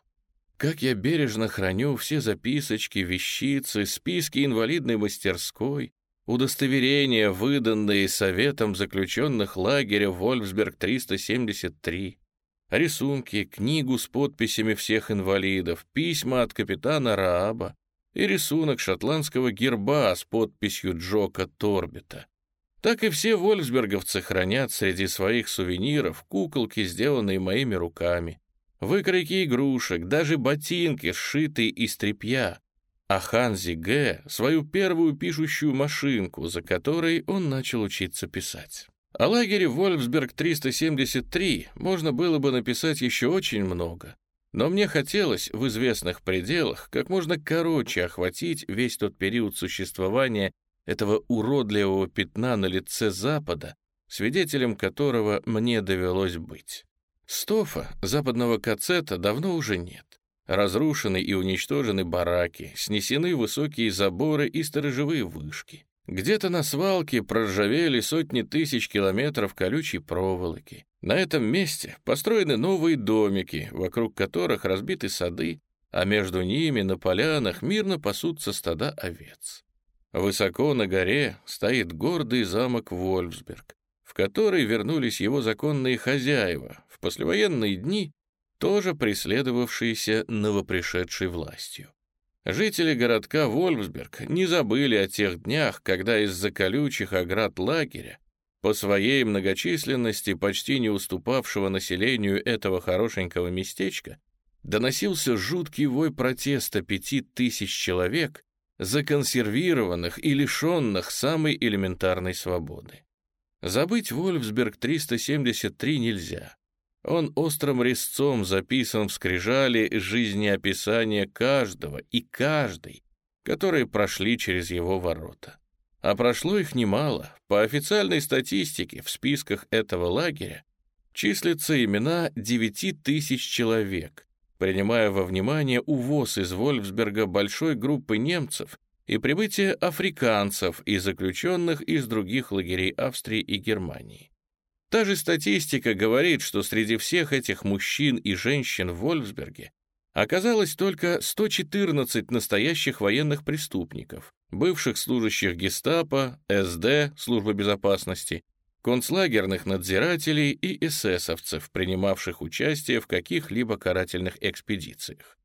Как я бережно храню все записочки, вещицы, списки инвалидной мастерской, удостоверения, выданные советом заключенных лагеря Вольфсберг-373, рисунки, книгу с подписями всех инвалидов, письма от капитана Рааба и рисунок шотландского герба с подписью Джока Торбита. Так и все вольфсберговцы хранят среди своих сувениров куколки, сделанные моими руками, выкройки игрушек, даже ботинки, сшитые из тряпья, а Ханзи Г. свою первую пишущую машинку, за которой он начал учиться писать. О лагере Вольфсберг-373 можно было бы написать еще очень много, но мне хотелось в известных пределах как можно короче охватить весь тот период существования этого уродливого пятна на лице Запада, свидетелем которого мне довелось быть. Стофа, западного кацета, давно уже нет. Разрушены и уничтожены бараки, снесены высокие заборы и сторожевые вышки. Где-то на свалке проржавели сотни тысяч километров колючей проволоки. На этом месте построены новые домики, вокруг которых разбиты сады, а между ними на полянах мирно пасутся стада овец. Высоко на горе стоит гордый замок Вольфсберг, в который вернулись его законные хозяева в послевоенные дни, тоже преследовавшиеся новопришедшей властью. Жители городка Вольфсберг не забыли о тех днях, когда из-за колючих оград лагеря, по своей многочисленности почти не уступавшего населению этого хорошенького местечка, доносился жуткий вой протеста пяти тысяч человек, законсервированных и лишенных самой элементарной свободы. Забыть Вольфсберг 373 нельзя. Он острым резцом записан в скрижали жизнеописания каждого и каждой, которые прошли через его ворота. А прошло их немало. По официальной статистике в списках этого лагеря числятся имена 9 тысяч человек, принимая во внимание увоз из Вольфсберга большой группы немцев и прибытие африканцев и заключенных из других лагерей Австрии и Германии. Та же статистика говорит, что среди всех этих мужчин и женщин в Вольфсберге оказалось только 114 настоящих военных преступников, бывших служащих гестапо, СД, службы безопасности, концлагерных надзирателей и эсэсовцев, принимавших участие в каких-либо карательных экспедициях.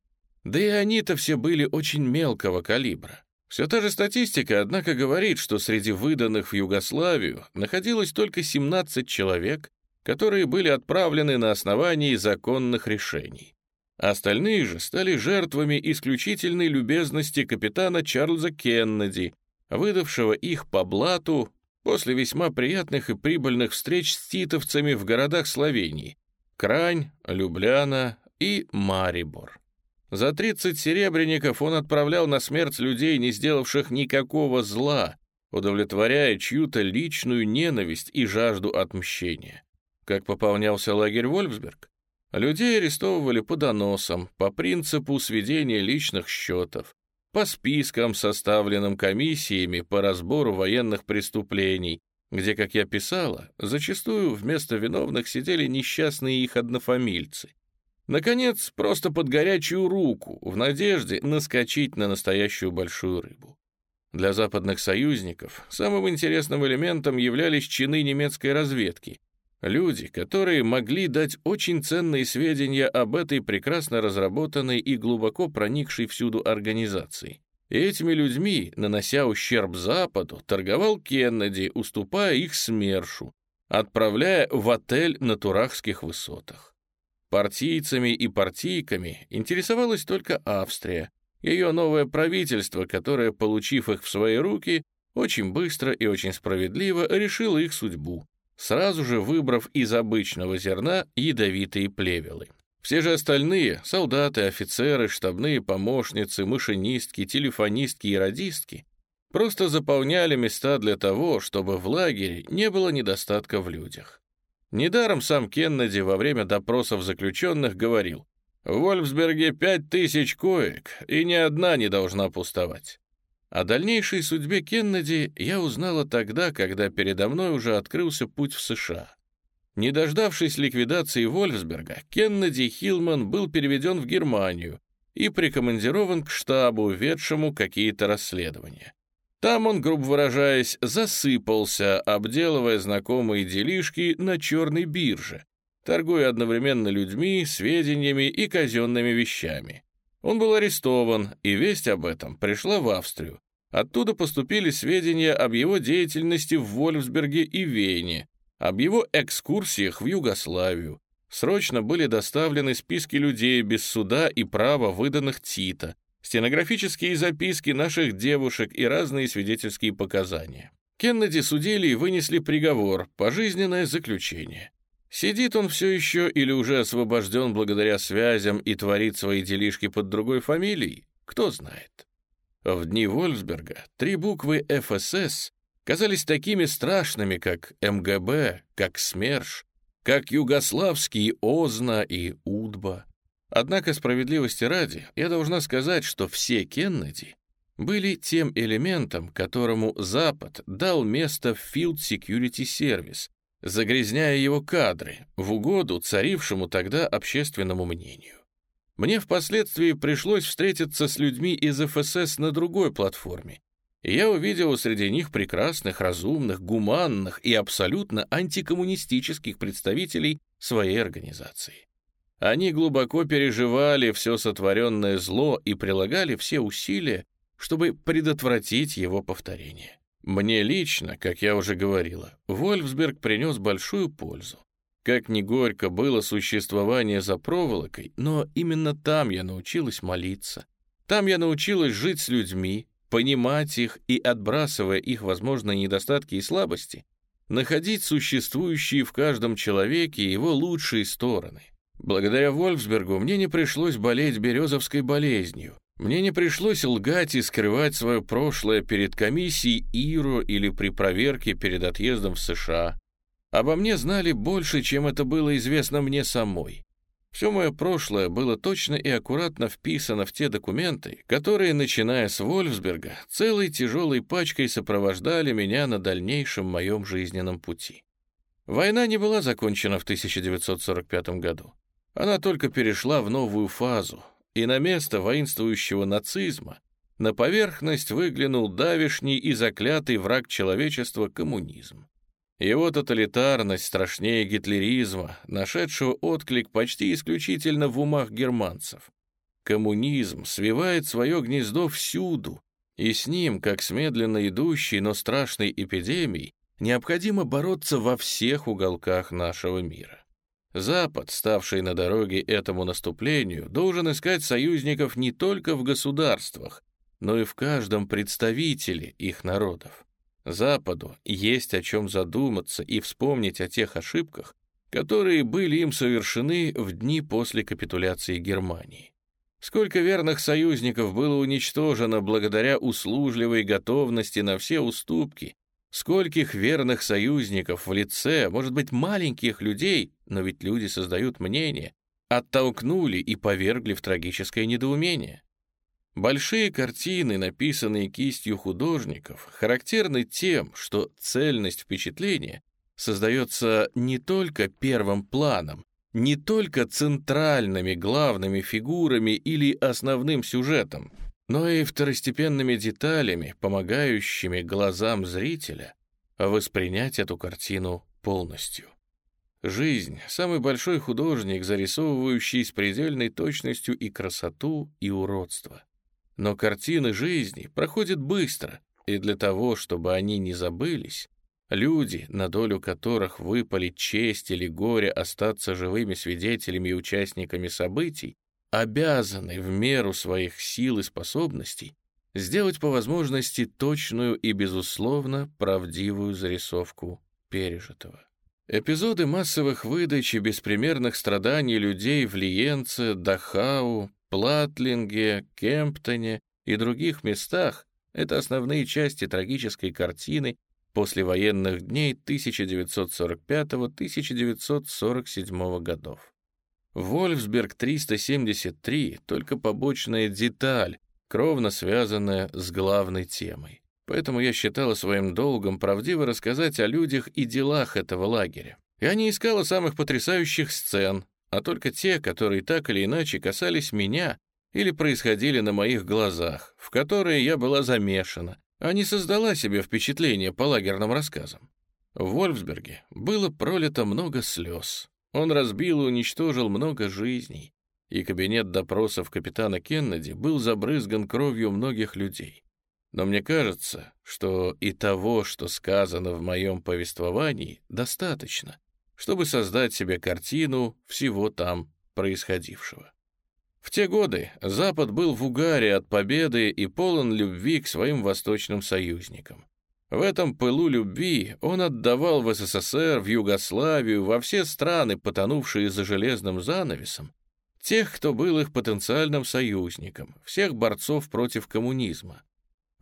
Да и они-то все были очень мелкого калибра. Все та же статистика, однако, говорит, что среди выданных в Югославию находилось только 17 человек, которые были отправлены на основании законных решений. Остальные же стали жертвами исключительной любезности капитана Чарльза Кеннеди, выдавшего их по блату после весьма приятных и прибыльных встреч с титовцами в городах Словении — Крань, Любляна и Марибор. За 30 серебряников он отправлял на смерть людей, не сделавших никакого зла, удовлетворяя чью-то личную ненависть и жажду отмщения. Как пополнялся лагерь Вольфсберг? Людей арестовывали по доносам, по принципу сведения личных счетов, по спискам, составленным комиссиями по разбору военных преступлений, где, как я писала, зачастую вместо виновных сидели несчастные их однофамильцы. Наконец, просто под горячую руку, в надежде наскочить на настоящую большую рыбу. Для западных союзников самым интересным элементом являлись чины немецкой разведки, люди, которые могли дать очень ценные сведения об этой прекрасно разработанной и глубоко проникшей всюду организации. И этими людьми, нанося ущерб Западу, торговал Кеннеди, уступая их СМЕРШу, отправляя в отель на Турахских высотах. Партийцами и партийками интересовалась только Австрия, ее новое правительство, которое, получив их в свои руки, очень быстро и очень справедливо решило их судьбу, сразу же выбрав из обычного зерна ядовитые плевелы. Все же остальные — солдаты, офицеры, штабные помощницы, машинистки, телефонистки и радистки — просто заполняли места для того, чтобы в лагере не было недостатка в людях. Недаром сам Кеннеди во время допросов заключенных говорил, «В Вольфсберге пять тысяч коек, и ни одна не должна пустовать». О дальнейшей судьбе Кеннеди я узнала тогда, когда передо мной уже открылся путь в США. Не дождавшись ликвидации Вольфсберга, Кеннеди Хилман был переведен в Германию и прикомандирован к штабу, ведшему какие-то расследования. Там он, грубо выражаясь, засыпался, обделывая знакомые делишки на черной бирже, торгуя одновременно людьми, сведениями и казенными вещами. Он был арестован, и весть об этом пришла в Австрию. Оттуда поступили сведения об его деятельности в Вольфсберге и Вене, об его экскурсиях в Югославию. Срочно были доставлены списки людей без суда и права, выданных Тита, стенографические записки наших девушек и разные свидетельские показания. Кеннеди судили и вынесли приговор, пожизненное заключение. Сидит он все еще или уже освобожден благодаря связям и творит свои делишки под другой фамилией? Кто знает. В дни Вольфсберга три буквы ФСС казались такими страшными, как МГБ, как СМЕРШ, как югославские ОЗНА и УДБА. Однако справедливости ради я должна сказать, что все Кеннеди были тем элементом, которому Запад дал место в Field Security Service, загрязняя его кадры в угоду царившему тогда общественному мнению. Мне впоследствии пришлось встретиться с людьми из ФСС на другой платформе, и я увидел среди них прекрасных, разумных, гуманных и абсолютно антикоммунистических представителей своей организации. Они глубоко переживали все сотворенное зло и прилагали все усилия, чтобы предотвратить его повторение. Мне лично, как я уже говорила, Вольфсберг принес большую пользу. Как ни горько было существование за проволокой, но именно там я научилась молиться. Там я научилась жить с людьми, понимать их и, отбрасывая их возможные недостатки и слабости, находить существующие в каждом человеке его лучшие стороны. Благодаря Вольфсбергу мне не пришлось болеть березовской болезнью, мне не пришлось лгать и скрывать свое прошлое перед комиссией ИРО или при проверке перед отъездом в США. Обо мне знали больше, чем это было известно мне самой. Все мое прошлое было точно и аккуратно вписано в те документы, которые, начиная с Вольфсберга, целой тяжелой пачкой сопровождали меня на дальнейшем моем жизненном пути. Война не была закончена в 1945 году. Она только перешла в новую фазу, и на место воинствующего нацизма на поверхность выглянул давишний и заклятый враг человечества коммунизм. Его тоталитарность страшнее гитлеризма, нашедшего отклик почти исключительно в умах германцев. Коммунизм свивает свое гнездо всюду, и с ним, как с медленно идущей, но страшной эпидемией, необходимо бороться во всех уголках нашего мира. Запад, ставший на дороге этому наступлению, должен искать союзников не только в государствах, но и в каждом представителе их народов. Западу есть о чем задуматься и вспомнить о тех ошибках, которые были им совершены в дни после капитуляции Германии. Сколько верных союзников было уничтожено благодаря услужливой готовности на все уступки, скольких верных союзников в лице, может быть, маленьких людей, но ведь люди создают мнение, оттолкнули и повергли в трагическое недоумение. Большие картины, написанные кистью художников, характерны тем, что цельность впечатления создается не только первым планом, не только центральными главными фигурами или основным сюжетом, но и второстепенными деталями, помогающими глазам зрителя воспринять эту картину полностью. Жизнь — самый большой художник, зарисовывающий с предельной точностью и красоту, и уродство. Но картины жизни проходят быстро, и для того, чтобы они не забылись, Люди, на долю которых выпали честь или горе остаться живыми свидетелями и участниками событий, обязаны в меру своих сил и способностей сделать по возможности точную и, безусловно, правдивую зарисовку пережитого. Эпизоды массовых выдач и беспримерных страданий людей в Лиенце, Дахау, Платлинге, Кемптоне и других местах — это основные части трагической картины послевоенных дней 1945-1947 годов. Вольфсберг-373 — только побочная деталь, кровно связанная с главной темой. Поэтому я считала своим долгом правдиво рассказать о людях и делах этого лагеря. Я не искала самых потрясающих сцен, а только те, которые так или иначе касались меня или происходили на моих глазах, в которые я была замешана, а не создала себе впечатление по лагерным рассказам. В Вольфсберге было пролито много слез. Он разбил и уничтожил много жизней, и кабинет допросов капитана Кеннеди был забрызган кровью многих людей. Но мне кажется, что и того, что сказано в моем повествовании, достаточно, чтобы создать себе картину всего там происходившего. В те годы Запад был в угаре от победы и полон любви к своим восточным союзникам. В этом пылу любви он отдавал в СССР, в Югославию, во все страны, потонувшие за железным занавесом, тех, кто был их потенциальным союзником, всех борцов против коммунизма.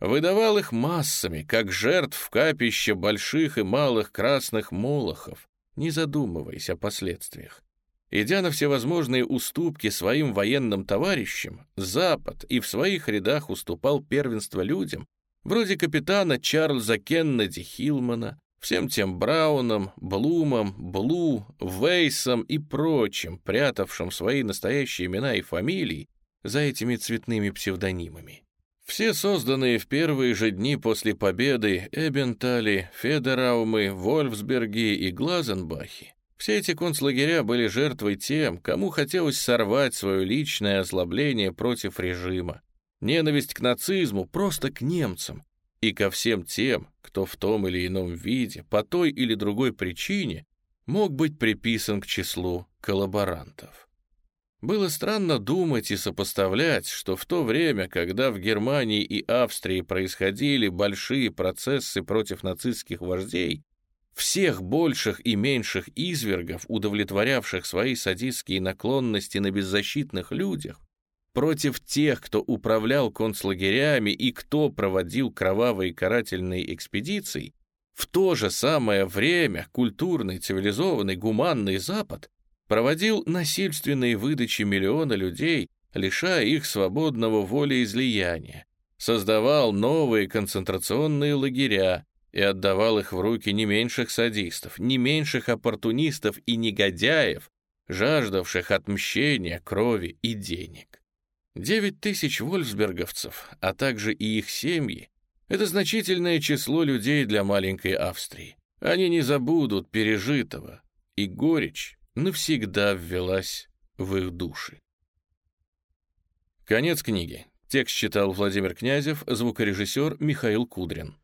Выдавал их массами, как жертв в капище больших и малых красных молохов, не задумываясь о последствиях. Идя на всевозможные уступки своим военным товарищам, Запад и в своих рядах уступал первенство людям, вроде капитана Чарльза Кеннеди Хилмана, всем тем Браунам, Блумам, Блу, Вейсам и прочим, прятавшим свои настоящие имена и фамилии за этими цветными псевдонимами. Все созданные в первые же дни после победы Эбентали, Федераумы, Вольфсберги и Глазенбахи все эти концлагеря были жертвой тем, кому хотелось сорвать свое личное озлобление против режима, ненависть к нацизму просто к немцам и ко всем тем, кто в том или ином виде, по той или другой причине, мог быть приписан к числу коллаборантов. Было странно думать и сопоставлять, что в то время, когда в Германии и Австрии происходили большие процессы против нацистских вождей, всех больших и меньших извергов, удовлетворявших свои садистские наклонности на беззащитных людях, против тех, кто управлял концлагерями и кто проводил кровавые карательные экспедиции, в то же самое время культурный, цивилизованный, гуманный Запад проводил насильственные выдачи миллиона людей, лишая их свободного волеизлияния, создавал новые концентрационные лагеря, и отдавал их в руки не меньших садистов, не меньших оппортунистов и негодяев, жаждавших отмщения, крови и денег. Девять тысяч вольфсберговцев, а также и их семьи — это значительное число людей для маленькой Австрии. Они не забудут пережитого, и горечь навсегда ввелась в их души. Конец книги. Текст читал Владимир Князев, звукорежиссер Михаил Кудрин.